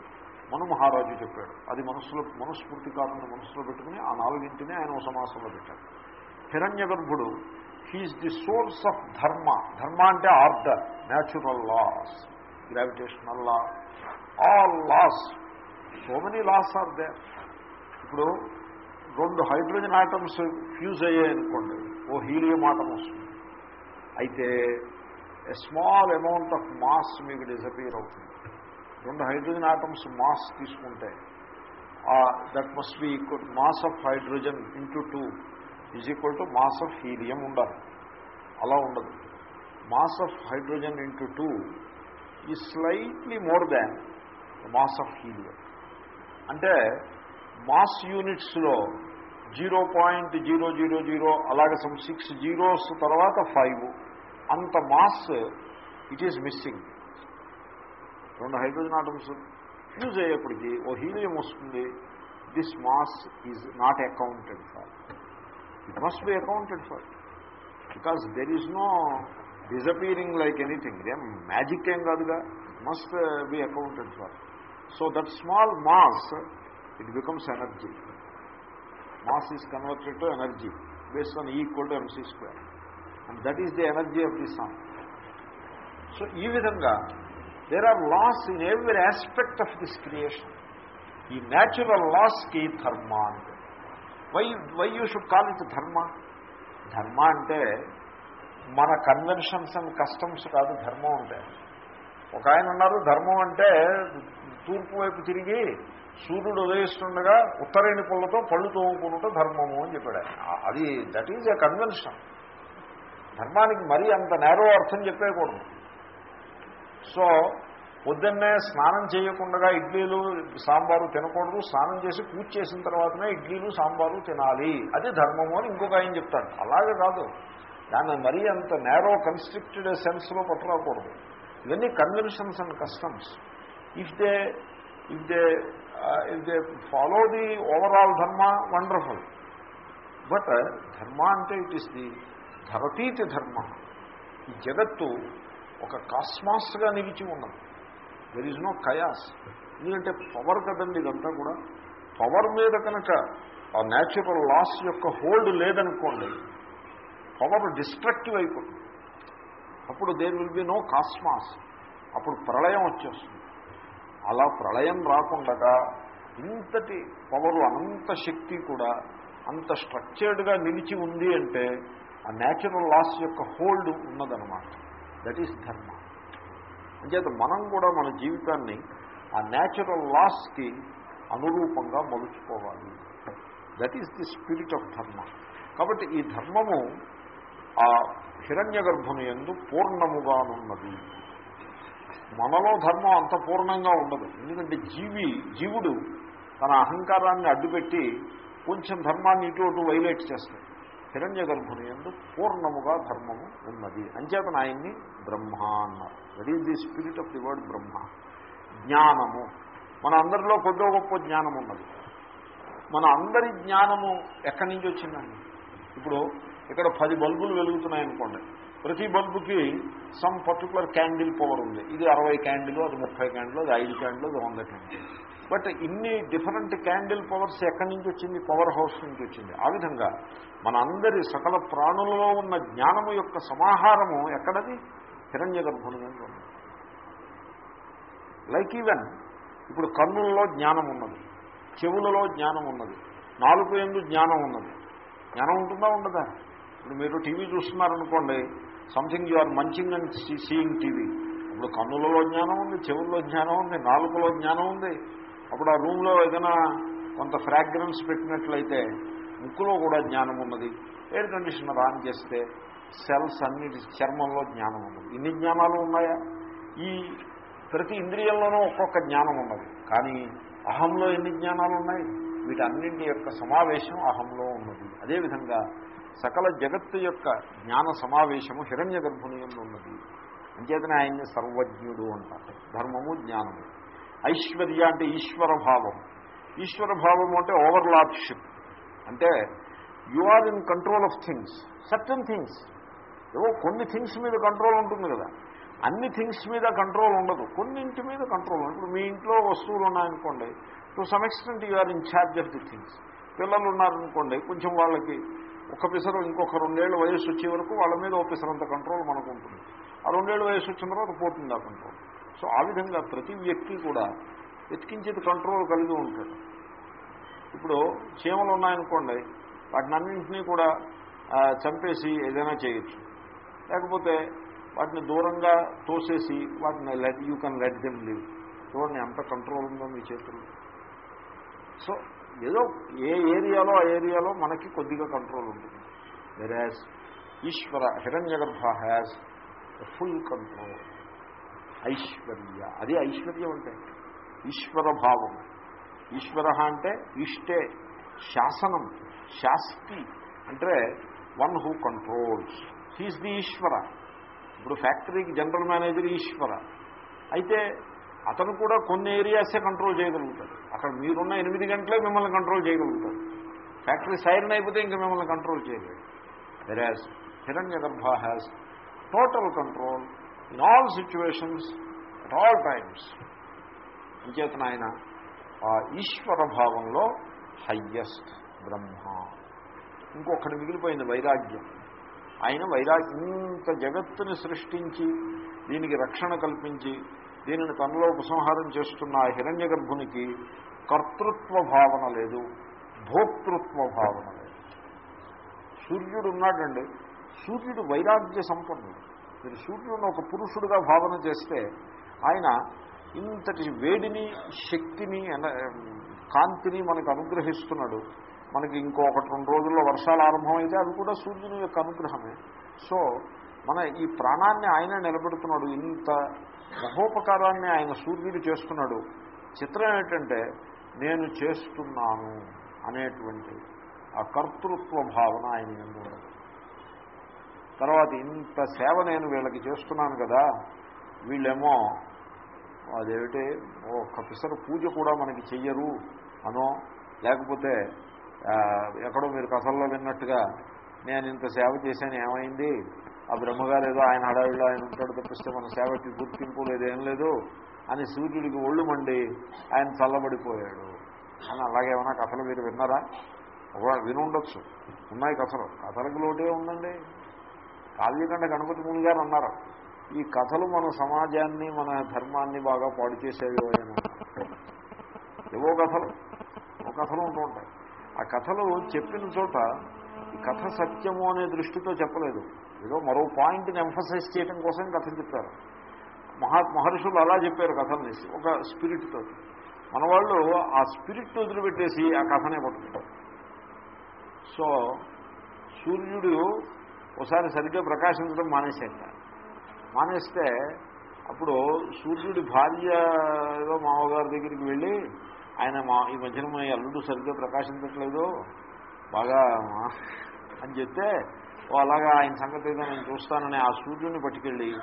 మను మహారాజు చెప్పాడు. అది మనస్సులో మనుస్మృతికారుని మనస్సులో పెట్టుకుని ఆ నాలుగింటినే ఆయన ఓ సమాసంలో పెట్టాడు. హిరణ్య గర్భుడు he's the source of dharma. Dharma అంటే order natural laws gravitational law all laws so many laws are they ఇప్పుడు రెండు హైడ్రోజన్ ఆటమ్స్ ఫ్యూజ్ అయ్యాయి అనుకోండి ఓ హీలియం ఆటం వస్తుంది. అయితే a small amount of mass మీకు డిసపియర్ అవుతుంది. రెండు హైడ్రోజన్ ఆటమ్స్ మాస్ తీసుకుంటే that must be equal mass of hydrogen into two is equal to mass of helium ఉండాలి. అలా ఉండదు. Mass of hydrogen into two is slightly more than mass of helium అంటే mass యూనిట్స్లో zero point zero zero zero అలాగే some six zeros తర్వాత five అంత mass it is missing రెండు hydrogen atoms fuse అయ్యేప్పటికీ ఓ helium వస్తుంది. This mass is not accounted for it must be accounted for because there is no disappearing like anything ఏం magic ఏం కాదుగా? Must be accounted for so that small mass it becomes energy mass is converted to energy based on equal to MC square. And that is the energy of the sun so ఈ విధంగా there are laws in every aspect of this creation ఈ natural లాస్కి ధర్మ అంటే. Why why you should call it dharma dharma అంటే మన conventions and customs కాదు ధర్మం అంటే. ఒక ఆయన ఉన్నారు ధర్మం అంటే తూర్పు వైపు తిరిగి సూర్యుడు ఉదయిస్తుండగా ఉత్తరేణి పుల్లతో పళ్ళు తోముకున్నట్టు ధర్మము అని చెప్పాడు. అది దట్ ఈజ్ ఎ కన్వెన్షన్ ధర్మానికి మరీ అంత నేరో అర్థం చెప్పేయకూడదు. సో పొద్దున్నే స్నానం చేయకుండా ఇడ్లీలు సాంబారు తినకూడదు. స్నానం చేసి పూజ చేసిన తర్వాతనే ఇడ్లీలు సాంబారు తినాలి. అది ధర్మము అని ఇంకొక ఆయన చెప్తాడు. అలాగే కాదు. దాన్ని మరీ అంత నేరో కన్స్ట్రిక్టెడ్ సెన్స్లో పట్టురాకూడదు ఇవన్నీ conventions and customs if they if they if they follow the overall dharma wonderful but dharma అంటే ఇట్ ఈస్ ది ధరతీతి ధర్మ ఈ జగత్తు ఒక కాస్మాస్గా నిలిచి ఉన్నది. దెర్ ఈజ్ నో కయాస్ ఎందుకంటే పవర్ కదండి ఇదంతా కూడా. పవర్ మీద కనుక ఆ న్యాచురల్ లాస్ యొక్క హోల్డ్ లేదనుకోండి పవర్ డిస్ట్రక్టివ్ అయిపోతుంది. అప్పుడు there will be no cosmos. అప్పుడు ప్రళయం వచ్చేస్తుంది. అలా ప్రళయం రాకుండా ఇంతటి పవరు అనంత శక్తి కూడా అంత స్ట్రక్చర్డ్గా నిలిచి ఉంది అంటే ఆ న్యాచురల్ లాస్ యొక్క హోల్డ్ ఉన్నదనమాట దట్ ఈస్ ధర్మ అంచేత మనం కూడా మన జీవితాన్ని ఆ న్యాచురల్ లాస్కి అనురూపంగా మలుచుకోవాలి. That is the spirit of dharma కాబట్టి ఈ ధర్మము ఆ హిరణ్య గర్భము ఎందు పూర్ణముగానున్నది. మనలో ధర్మం అంత పూర్ణంగా ఉండదు. ఎందుకంటే జీవి జీవుడు తన అహంకారాన్ని అడ్డుపెట్టి కొంచెం ధర్మాన్ని ఇటు అటు వైలేట్ చేస్తాడు. హిరణ్య గర్భుని ఎందు పూర్ణముగా ధర్మము ఉన్నది. అంచేతన ఆయన్ని బ్రహ్మ అన్నారు. That is the spirit of the word Brahma. జ్ఞానము. మన అందరిలో కొద్దో గొప్ప జ్ఞానం ఉన్నది. మన అందరి జ్ఞానము ఎక్కడి నుంచి వచ్చిందండి? ఇప్పుడు ఇక్కడ పది బల్బులు వెలుగుతున్నాయి అనుకోండి ప్రతి బల్బుకి సమ్ పర్టికులర్ క్యాండిల్ పవర్ ఉంది. ఇది అరవై క్యాండిల్ అది ముప్పై క్యాండిల్ అది ఐదు క్యాండిల్ అది వంద క్యాండిల్ బట్ ఇన్ని డిఫరెంట్ క్యాండిల్ పవర్స్ ఎక్కడి నుంచి వచ్చింది? పవర్ హౌస్ నుంచి వచ్చింది. ఆ విధంగా మన అందరి సకల ప్రాణులలో ఉన్న జ్ఞానము యొక్క సమాహారము ఎక్కడది? హిరణ్య గర్భుని ఉంది లైక్ ఈవెన్ ఇప్పుడు కన్నులలో జ్ఞానం ఉన్నది. చెవులలో జ్ఞానం ఉన్నది. నాలుగు ఎందు జ్ఞానం ఉన్నది. జ్ఞానం ఉంటుందా? ఉండదా? ఇప్పుడు మీరు TV చూస్తున్నారనుకోండి something you are munching and seeing TV ఇప్పుడు కన్నులలో జ్ఞానం ఉంది చెవుల్లో జ్ఞానం ఉంది నాలుగులో జ్ఞానం ఉంది. అప్పుడు ఆ రూమ్లో ఏదైనా కొంత ఫ్రాగ్రెన్స్ పెట్టినట్లయితే ముక్కులో కూడా జ్ఞానం ఉన్నది. ఎయిర్ కండిషనర్ ఆన్ చేస్తే సెల్స్ అన్నిటి చర్మంలో జ్ఞానం ఉన్నది. ఇన్ని జ్ఞానాలు ఉన్నాయా? ఈ ప్రతి ఇంద్రియంలోనూ ఒక్కొక్క జ్ఞానం ఉన్నది. కానీ అహంలో ఎన్ని జ్ఞానాలు ఉన్నాయి? వీటన్నింటి యొక్క సమావేశం అహంలో ఉన్నది. అదేవిధంగా సకల జగత్తు యొక్క జ్ఞాన సమావేశము హిరణ్య గర్భుని ఉన్నది. అంచేతనే ఆయన్ని సర్వజ్ఞుడు అంటారు. ధర్మము జ్ఞానము. ఐశ్వర్య అంటే ఈశ్వర భావం ఈశ్వర భావము అంటే ఓవర్లాప్షిప్. అంటే you are in control of things. Certain things. ఏవో కొన్ని థింగ్స్ మీద కంట్రోల్ ఉంటుంది కదా. అన్ని థింగ్స్ మీద కంట్రోల్ ఉండదు. కొన్నింటి మీద కంట్రోల్ ఇప్పుడు మీ ఇంట్లో వస్తువులు ఉన్నాయనుకోండి to some extent you are in charge of the things. పిల్లలు ఉన్నారనుకోండి కొంచెం వాళ్ళకి ఒక పిసరు ఇంకొక రెండేళ్ళు వయస్సు వచ్చే వరకు వాళ్ళ మీద ఓ పిసరంత కంట్రోల్ మనకు ఉంటుంది. ఆ రెండేళ్ళు వయస్సు వచ్చిన తర్వాత పోతుంది ఆ కంట్రోల్. సో ఆ విధంగా ప్రతి వ్యక్తి కూడా వెతికించేది కంట్రోల్ కలిగి ఉంటాడు. ఇప్పుడు చీమలు ఉన్నాయనుకోండి వాటిని అన్నింటినీ కూడా చంపేసి ఏదైనా చేయొచ్చు. లేకపోతే వాటిని దూరంగా తోసేసి వాటిని let you can let them live. చూడండి ఎంత కంట్రోల్ ఉందో మీ చేతుల్లో సో ఏదో ఏ ఏరియాలో ఆ ఏరియాలో మనకి కొద్దిగా కంట్రోల్ ఉంటుంది. వెరాజ్ ఈశ్వర హిరణ్య గర్భ హ్యాస్ ఫుల్ కంట్రోల్ ఐశ్వర్య. అది ఐశ్వర్యం అంటే ఈశ్వర భావం. ఈశ్వర అంటే ఇష్టే శాసనం శాస్తి. అంటే one who controls he's the Ishwara. ఇప్పుడు ఫ్యాక్టరీకి జనరల్ మేనేజర్ ఈశ్వర. అయితే అతను కూడా కొన్ని ఏరియాసే కంట్రోల్ చేయగలుగుతాడు. అక్కడ మీరున్న ఎనిమిది గంటలే మిమ్మల్ని కంట్రోల్ చేయగలుగుతారు. ఫ్యాక్టరీ సైరన్ అయిపోతే ఇంకా మిమ్మల్ని కంట్రోల్ చేయలేదు whereas Hiranyagarbha has total control in all situations at all times అంచేతన ఆయన ఆ ఈశ్వర భావంలో హయ్యెస్ట్ బ్రహ్మ. ఇంకొకటి మిగిలిపోయింది వైరాగ్యం. ఆయన వైరాగ్యం ఇంత జగత్తుని సృష్టించి దీనికి రక్షణ కల్పించి దీనిని తనలో ఉపసంహారం చేస్తున్న ఆ హిరణ్య గర్భునికి కర్తృత్వ భావన లేదు భోక్తృత్వ భావన లేదు. సూర్యుడు ఉన్నాడండి సూర్యుడు వైరాగ్య సంపన్నుడు. మీరు సూర్యుడిని ఒక పురుషుడుగా భావన చేస్తే ఆయన ఇంతటి వేడిని శక్తిని కాంతిని మనకు అనుగ్రహిస్తున్నాడు. మనకి ఇంకొకటి రెండు రోజుల్లో వర్షాలు ఆరంభమైతే అది కూడా సూర్యుని యొక్క అనుగ్రహమే. సో మన ఈ ప్రాణాన్ని ఆయన నిలబెడుతున్నాడు ఇంత మహోపకారాన్ని ఆయన సూర్యుడు చేస్తున్నాడు చిత్రం ఏంటంటే నేను చేస్తున్నాను అనేటువంటి ఆ కర్తృత్వ భావన ఆయన ఎందుకు తర్వాత ఇంత సేవ నేను వీళ్ళకి చేస్తున్నాను కదా వీళ్ళేమో అదేమిటి ఒక్క పిసరు పూజ కూడా మనకి చెయ్యరు అనో లేకపోతే ఎక్కడో మీరు కథల్లో విన్నట్టుగా నేను ఇంత సేవ చేశాను ఏమైంది? ఆ బ్రహ్మగారు ఏదో ఆయన హడావిడిలో ఆయన ఉంటాడు తప్పిస్తే మన సేవకి గుర్తింపు లేదేం లేదు అని సూర్యుడికి ఒళ్ళు మండి ఆయన చల్లబడిపోయాడు. అని అలాగేమైనా కథలు మీరు విన్నారా? వినుండొచ్చు. ఉన్నాయి కథలు. కథలకు లోటే ఉందండి. కావ్యకండ గణపతి ముని గారు అన్నారు ఈ కథలు మన సమాజాన్ని మన ధర్మాన్ని బాగా పాడు చేసేవి అని ఏవో కథలు. ఒక కథలు ఉంటూ ఉంటాయి. ఆ కథలు చెప్పిన చోట ఈ కథ సత్యము అనే దృష్టితో చెప్పలేదు. ఏదో మరో పాయింట్ని ఎంఫసైజ్ చేయడం కోసం కథ చెప్పారు. మహా మహర్షులు అలా చెప్పారు కథని ఒక స్పిరిట్తో మన వాళ్ళు ఆ స్పిరిట్ వదిలిపెట్టేసి ఆ కథనే పట్టుకుంటారు. సో సూర్యుడు ఒకసారి సరిగ్గా ప్రకాశించడం మానేసేట. మానేస్తే అప్పుడు సూర్యుడి భార్య ఏదో మామగారి దగ్గరికి వెళ్ళి ఆయన మా ఈ మధ్యన మా అల్లుడు సరిగ్గా ప్రకాశించట్లేదు బాగా అని చెప్తే ఓ అలాగా ఆయన సంగతి ఏదో నేను చూస్తానని ఆ సూర్యుడిని పట్టుకెళ్ళి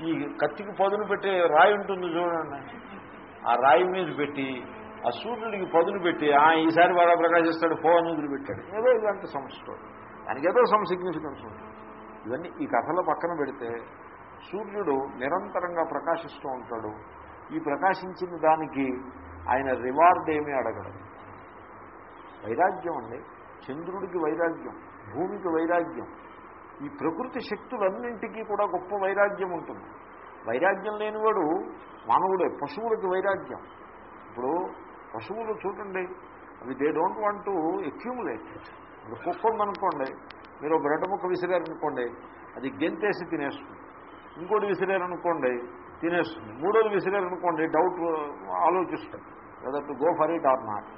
ఈ కత్తికి పదును పెట్టే రాయి ఉంటుంది చూడండి. ఆ రాయి మీద పెట్టి ఆ సూర్యుడికి పదును పెట్టి ఆ ఈసారి బాగా ప్రకాశిస్తాడు పో అని వదిలిపెట్టాడు. ఏదో ఇలాంటి సంస్కృతి దానికి ఏదో సమ్ సిగ్నిఫికెన్స్ ఉంటుంది ఇవన్నీ ఈ కథలో పక్కన పెడితే సూర్యుడు నిరంతరంగా ప్రకాశిస్తూ ఉంటాడు. ఈ ప్రకాశించిన దానికి ఆయన రివార్డ్ ఏమీ అడగడం. వైరాగ్యం అండి. చంద్రుడికి వైరాగ్యం. భూమికి వైరాగ్యం. ఈ ప్రకృతి శక్తులన్నింటికీ కూడా గొప్ప వైరాగ్యం ఉంటుంది. వైరాగ్యం లేనివాడు మానవుడే పశువులకి వైరాగ్యం. ఇప్పుడు పశువులు చూడండి అవి they don't want to accumulate ఇప్పుడు కుక్క ఉందనుకోండి మీరు ఒక బ్రెడ్ ముక్క విసిరారనుకోండి అది గెంతేసి తినేస్తుంది. ఇంకోటి విసిరారనుకోండి తినేస్తుంది. మూడోది విసిరారనుకోండి డౌట్ ఆలోచిస్తుంది whether to go for it or not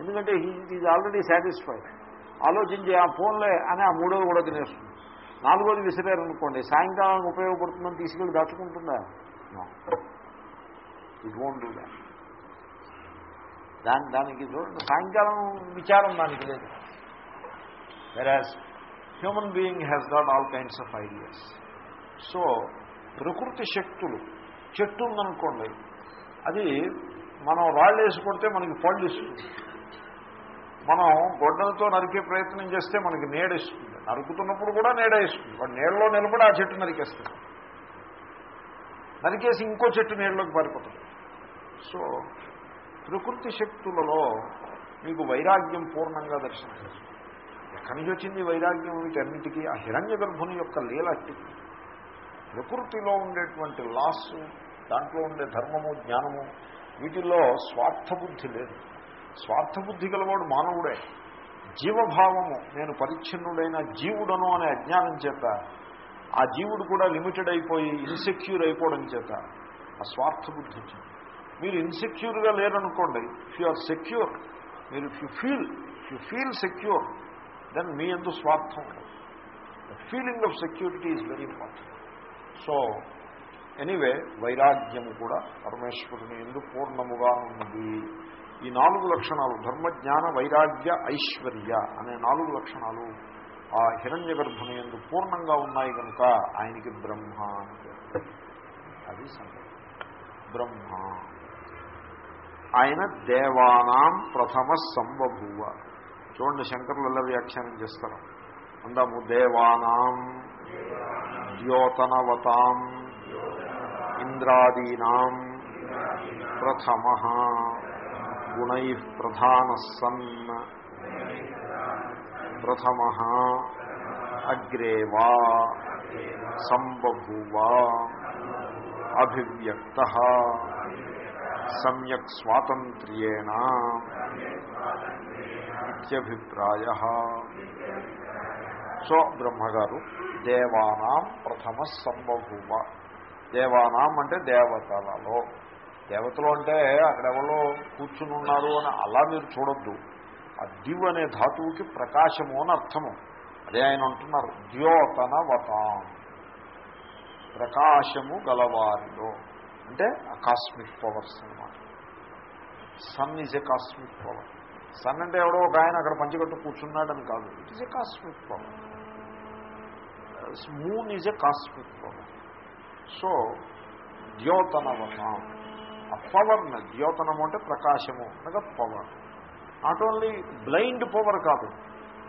ఎందుకంటే ఈజ్ ఆల్రెడీ సాటిస్ఫైడ్ ఆలోచించి ఆ ఫోన్లే అని ఆ మూడోది కూడా తినేస్తుంది. నాలుగోది విసిరారనుకోండి సాయంకాలం ఉపయోగపడుతుందని తీసుకెళ్ళి దాచుకుంటుందా? ఇట్ వోంట్ డూ దాట్ దాని దానికి సాయంకాలం విచారం దానికి లేదు. Whereas human being has got all kinds of ideas so ప్రకృతి శక్తులు చెట్టు ఉందనుకోండి అది మనం రాళ్ళు వేసి కొడితే మనకి పళ్ళు ఇస్తుంది. మనం గొడ్డలతో నరికే ప్రయత్నం చేస్తే మనకి నీడ ఇస్తుంది నరుకుతున్నప్పుడు కూడా నీడ ఇస్తుంది వాడు నీడలో నిలబడి ఆ చెట్టు నరికేస్తుంది నరికేసి ఇంకో చెట్టు నీడలోకి పారిపోతుంది సో ప్రకృతి శక్తులలో మీకు వైరాగ్యం పూర్ణంగా దర్శనం ఎక్కడి నుంచి వచ్చింది వైరాగ్యం? వీటన్నిటికీ ఆ హిరణ్య గర్భుని యొక్క లీలట్టి ప్రకృతిలో ఉండేటువంటి లాస్ దాంట్లో ఉండే ధర్మము జ్ఞానము వీటిల్లో స్వార్థబుద్ధి లేదు. స్వార్థబుద్ధి గలవాడు మానవుడే. జీవభావము నేను పరిచ్ఛిన్నుడైన జీవుడను అనే అజ్ఞానం చేత ఆ జీవుడు కూడా లిమిటెడ్ అయిపోయి ఇన్సెక్యూర్ అయిపోవడం చేత ఆ స్వార్థబుద్ధి వచ్చింది. మీరు ఇన్సెక్యూర్గా లేరనుకోండి ఇఫ్ యు ఆర్ సెక్యూర్ మీరు if you feel if you feel secure then మీ ఎందు స్వార్థం feeling of security is very important so anyway వైరాగ్యము కూడా పరమేశ్వరుని ఎందు పూర్ణముగా ఉన్నది ఈ నాలుగు లక్షణాలు ధర్మజ్ఞాన వైరాగ్య ఐశ్వర్య అనే నాలుగు లక్షణాలు ఆ హిరణ్య గర్భుని ఎందు పూర్ణంగా ఉన్నాయి కనుక ఆయనకి బ్రహ్మ అని పేరు. అది సంగతి. బ్రహ్మ. ఆయన దేవానాం ప్రథమ సంబభూవ చూడండి శంకరులు ఎలా వ్యాఖ్యానం చేస్తారు. అందాము దేవానాం ద్యోతనవతాం ఇంద్రాదీనాం ప్రథమ. గుణై ప్రధాన సన్ ప్రథమ అగ్రేవా సంబూవా అభివ్యక్త సమ్యక్ స్వాతంత్ర్యేణ ఇత్యభిప్రాయ. సో బ్రహ్మగారు దేవానాం ప్రథమ సంబభూవ దేవానాం అంటే దేవతలలో. దేవతలు అంటే అక్కడెవరో కూర్చుని ఉన్నారు అని అలా మీరు చూడొద్దు. ఆ దివ్ అనే ధాతువుకి ప్రకాశము అని అర్థము. అదే ఆయన అంటున్నారు ద్యోతన వతాం ప్రకాశము గలవారిలో. అంటే ఆ కాస్మిక్ పవర్స్ అనమాట sun is a cosmic power sun అంటే ఎవడో ఒక ఆయన అక్కడ పంచగట్టు కూర్చున్నాడని కాదు. It is a cosmic power moon is a cosmic power so ద్యోతనవతాం. Power ద్యోతనము అంటే ప్రకాశము అనగా power. Not only blind power కాదు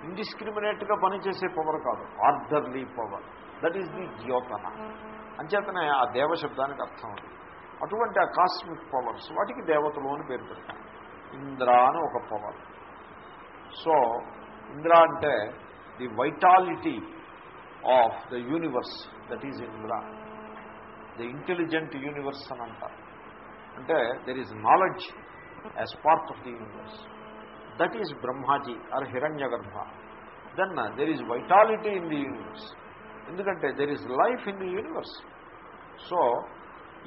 ఇండిస్క్రిమినేట్గా పనిచేసే పవర్ కాదు orderly power that is the ద్యోతన. అంచేతనే ఆ దేవశబ్దానికి అర్థం ఉంది అటువంటి ఆ కాస్మిక్ పవర్స్ వాటికి దేవతలు అని పేరు పెడతాం ఇంద్ర అని ఒక పవర్ సో ఇంద్ర అంటే the vitality of the universe that is Indra. The intelligent universe అని అంటారు. అంటే there is knowledge as part of the universe that is Brahmaji or Hiranyagarbha then there is vitality in the universe ఎందుకంటే there is life in the universe so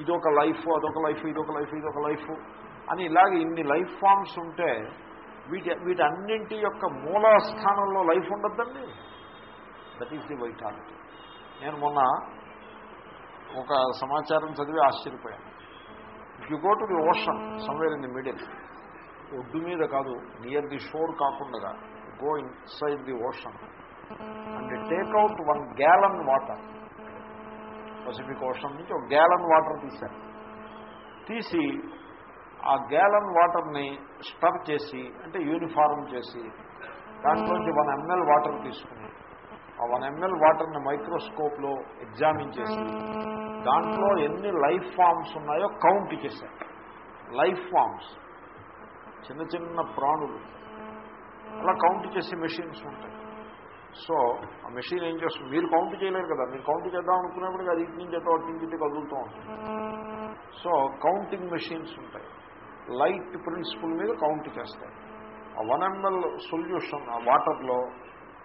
ఇదొక life అదొక life ఇదొక life ఇదొక life అని ఇలాగ ఇన్ని life forms ఉంటే వీటి వీటన్నింటి యొక్క మూల స్థానంలో లైఫ్ ఉండద్దండి. దట్ ఈస్ ది వైటాలిటీ నేను మొన్న ఒక సమాచారం చదివి ఆశ్చర్యపోయాను. If you go to the ocean somewhere in the middle ఒడ్డు మీద కాదు నియర్ ది షోర్ కాకుండా go inside the ocean and take out one gallon water Pacific Ocean నుంచి ఒక గ్యాలన్ వాటర్ తీశారు. తీసి ఆ గ్యాలన్ వాటర్ని స్టర్ చేసి అంటే యూనిఫారం చేసి దాంట్లోంచి వన్ ఎంఎల్ వాటర్ తీసుకుని ఆ వన్ ఎంఎల్ వాటర్ని మైక్రోస్కోప్లో ఎగ్జామిన్ చేసి దాంట్లో ఎన్ని లైఫ్ ఫామ్స్ ఉన్నాయో కౌంట్ చేశారు. Life forms. చిన్న చిన్న ప్రాణులు. అలా కౌంట్ చేసే మెషిన్స్ ఉంటాయి. సో ఆ మెషిన్ ఏం చేస్తుంది? మీరు కౌంట్ చేయలేరు కదా. మీరు కౌంట్ చేద్దాం అనుకున్నప్పుడు అది ఇటు నుంచి అటు అటు నుంచి కదులుతూ ఉంటుంది. సో కౌంటింగ్ మెషిన్స్ ఉంటాయి. లైట్ ప్రిన్సిపల్ మీద కౌంట్ చేస్తాయి. ఆ వన్ ఎంఎల్ సొల్యూషన్ ఆ వాటర్లో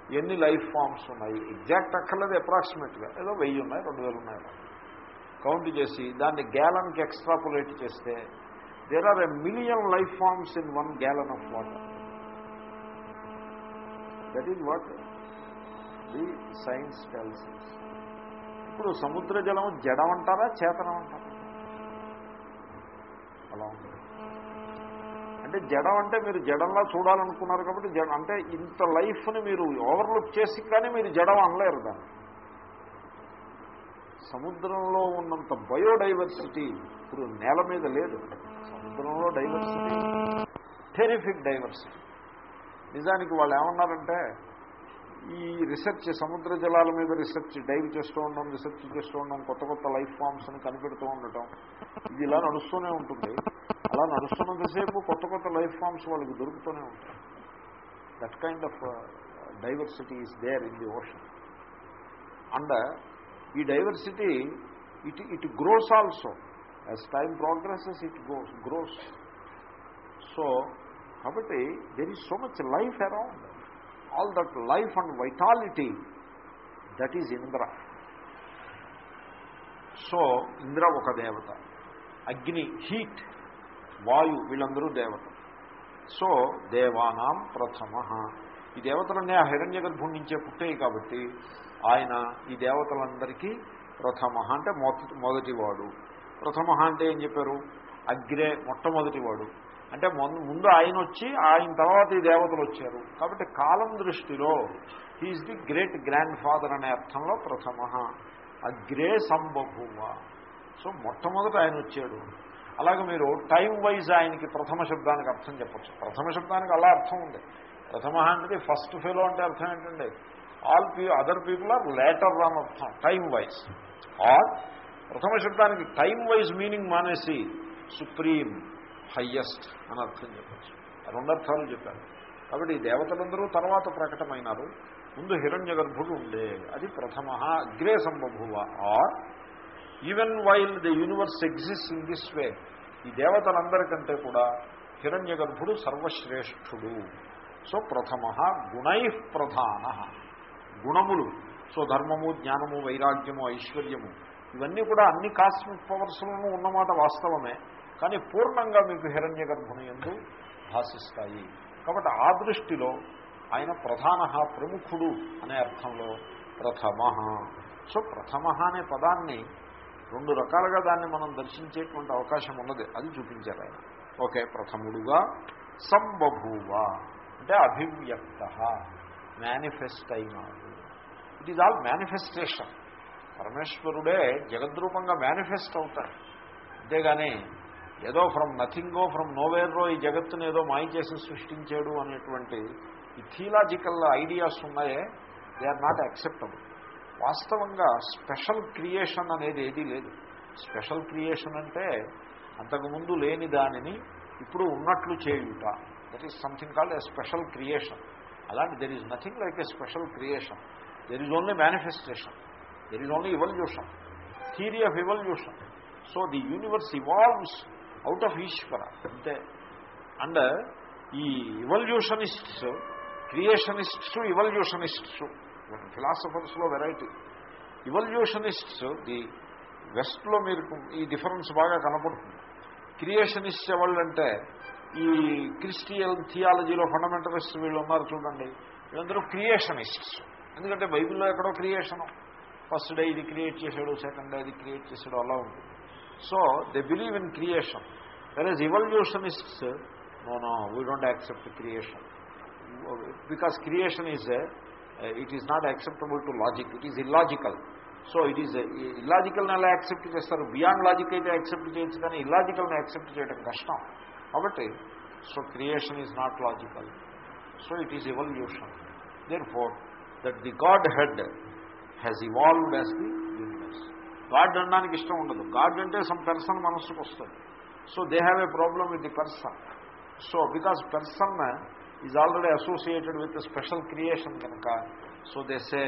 ఎన్ని లైఫ్ ఫామ్స్ ఉన్నాయి? ఎగ్జాక్ట్ అక్కర్లేదు అప్రాక్సిమేట్గా. ఏదో వెయ్యి ఉన్నాయి రెండు వేలు ఉన్నాయి. కౌంట్ చేసి దాన్ని గ్యాలన్కి ఎక్స్ట్రాపులేట్ చేస్తే there are a million life forms in one gallon of water. That is what the science tells ఇప్పుడు సముద్ర జలం జడం అంటారా చేతనం అంటారా అలా ఉంటుంది. అంటే జడం అంటే మీరు జడంలా చూడాలనుకున్నారు కాబట్టి జడం అంటే ఇంత లైఫ్ని మీరు ఓవర్లుక్ చేసి కానీ మీరు జడం అనలేరు దాన్ని. సముద్రంలో ఉన్నంత బయోడైవర్సిటీ ఇప్పుడు నేల మీద లేదు. సముద్రంలో డైవర్సిటీ. Terrific diversity. నిజానికి వాళ్ళు ఏమన్నారంటే ఈ రీసెర్చ్ సముద్ర జలాల మీద రీసెర్చ్ డైవ్ చేస్తూ ఉండడం రీసెర్చ్ చేస్తూ ఉండడం కొత్త కొత్త లైఫ్ ఫామ్స్ని కనిపెడుతూ ఉండటం ఇది ఇలా నడుస్తూనే ఉంటుంది. అలా నడుస్తున్నంతసేపు కొత్త కొత్త లైఫ్ ఫామ్స్ వాళ్ళకి దొరుకుతూనే ఉంటాయి. That kind of diversity is there in the ocean and ఈ diversity it it grows also as time progresses it goes grows so కాబట్టి there is so much life around all that life and vitality that is Indra so Indra ఒక దేవత. అగ్ని heat వాయు వీళ్ళందరూ దేవత. So దేవానాం ప్రథమ. ఈ దేవతలన్నీ ఆ హిరణ్య గర్భం నుంచే పుట్టాయి కాబట్టి ఆయన ఈ దేవతలందరికీ ప్రథమ అంటే మొదటి మొదటివాడు. ప్రథమ అంటే ఏం చెప్పారు? అగ్రే మొట్టమొదటివాడు. అంటే ముందు ఆయన వచ్చి ఆయన తర్వాత ఈ దేవతలు వచ్చారు. కాబట్టి కాలం దృష్టిలో he is the great grand father అనే అర్థంలో ప్రథమ. అగ్రే సంబభూవ. సో మొట్టమొదట ఆయన వచ్చాడు. అలాగే మీరు టైం వైజ్ ఆయనకి ప్రథమ శబ్దానికి అర్థం చెప్పచ్చు. ప్రథమ శబ్దానికి అలా అర్థం ఉంది. ప్రథమ అంటే ఫస్ట్ ఫెలో అంటే అర్థం ఏంటండి? ఆల్ పీ అదర్ పీపుల్ ఆర్ లేటర్ అని అర్థం టైం వైజ్ ఆర్ ప్రథమ శబ్దానికి టైం వైజ్ మీనింగ్ మానేసి సుప్రీం హయ్యెస్ట్ అని అర్థం చెప్పచ్చు. రెండు అర్థాలు చెప్పారు. కాబట్టి ఈ దేవతలందరూ తర్వాత ప్రకటమైనారు. ముందు హిరణ్య గర్భుడు ఉండే అది ప్రథమ. అగ్రే సంబభువ. Or even while the universe exist in this way ఈ దేవతలందరికంటే కూడా హిరణ్య గర్భుడు సర్వశ్రేష్ఠుడు. సో ప్రథమ గుణై ప్రధాన. గుణములు. సో ధర్మము జ్ఞానము వైరాగ్యము ఐశ్వర్యము. ఇవన్నీ కూడా అన్ని కాస్మిక్ పవర్స్లోనూ ఉన్నమాట వాస్తవమే. కానీ పూర్ణంగా మీకు హిరణ్య గర్భుని ఎందు భాషిస్తాయి కాబట్టి ఆ దృష్టిలో ఆయన ప్రధాన ప్రముఖుడు అనే అర్థంలో ప్రథమ సో ప్రథమ అనే పదాన్ని రెండు రకాలుగా దాన్ని మనం దర్శించేటువంటి అవకాశం ఉన్నది. అది చూపించారు ఆయన. ఓకే ప్రథముడుగా సంబభూవ అంటే అభివ్యక్త మేనిఫెస్ట్ అయినాడు. ఇట్ ఈజ్ ఆల్ మేనిఫెస్టేషన్ పరమేశ్వరుడే జగద్రూపంగా మేనిఫెస్ట్ అవుతాడు. అంతేగాని ఏదో ఫ్రమ్ నథింగో ఫ్రమ్ నోవేర్రో ఈ జగత్తును ఏదో మాయ చేసి సృష్టించాడు అనేటువంటి ఈ థియలాజికల్ ఐడియాస్ ఉన్నాయే దే ఆర్ నాట్ యాక్సెప్టబుల్. వాస్తవంగా స్పెషల్ క్రియేషన్ అనేది ఏదీ లేదు. స్పెషల్ క్రియేషన్ అంటే అంతకుముందు లేని దానిని ఇప్పుడు ఉన్నట్లు చేయుట. That is something called a special creation అలాంటి there is nothing like a special creation there is only manifestation there is only evolution theory of evolution so the universe evolves out of Ishwara అంతే and ఈ evolutionists creationists evolutionists ఫిలాసఫర్స్లో variety evolutionists the వెస్ట్లో మీరు ఈ difference బాగా కనపడుతుంది. క్రియేషనిస్ట్ ఎవళ్ళంటే ఈ Christian థియాలజీలో fundamentalist వీళ్ళు ఉన్నారు చూడండి. వీళ్ళందరూ క్రియేషనిస్ట్స్ ఎందుకంటే బైబిల్లో ఎక్కడో క్రియేషను ఫస్ట్ డే ఇది క్రియేట్ చేశాడు సెకండ్ డే ఇది క్రియేట్ చేశాడు అలా ఉంటుంది. So they believe in creation there is evolutionists no no we don't accept creation because creation is it is not acceptable to logic it is illogical so it is ఇల్లాజికల్ని ఎలా accept చేస్తారు beyond logic అయితే accept చేయొచ్చు కానీ ఇల్లాజికల్ని accept చేయడం కష్టం కాబట్టి so creation is not logical so it is evolution therefore that the Godhead has evolved as the universe God అనడానికి ఇష్టం ఉండదు. గాడ్ అంటే సమ్ పర్సన్ మనస్సుకు వస్తుంది. So they have a problem with the person so because person is already associated with special creation కనుక so they say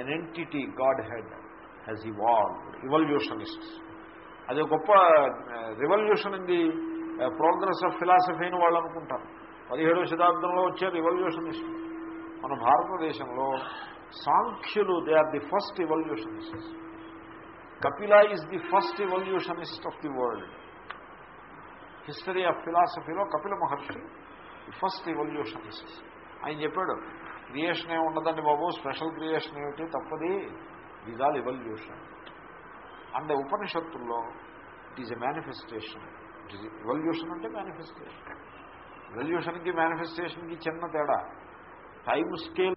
an entity Godhead has evolved evolutionists అది గొప్ప revolution in the progress of philosophy అని వాళ్ళు అనుకుంటారు. పదిహేడవ శతాబ్దంలో వచ్చే revolutionist మన భారతదేశంలో సాంఖ్యులు they are the first evolutionist Kapila is the first evolutionist of the world history of ఫిలాసఫీలో Kapila Maharshi first evolutionist ఆయన చెప్పాడు క్రియేషన్ ఏమి ఉండదండి బాబు స్పెషల్ క్రియేషన్ ఏమిటి? తప్పది ఈజ్ ఆల్ ఎవల్యూషన్ అండ్ ఉపనిషత్తుల్లో it is a manifestation it is evolution అంటే manifestation ఇవల్యూషన్కి మేనిఫెస్టేషన్కి చిన్న తేడా. Time scale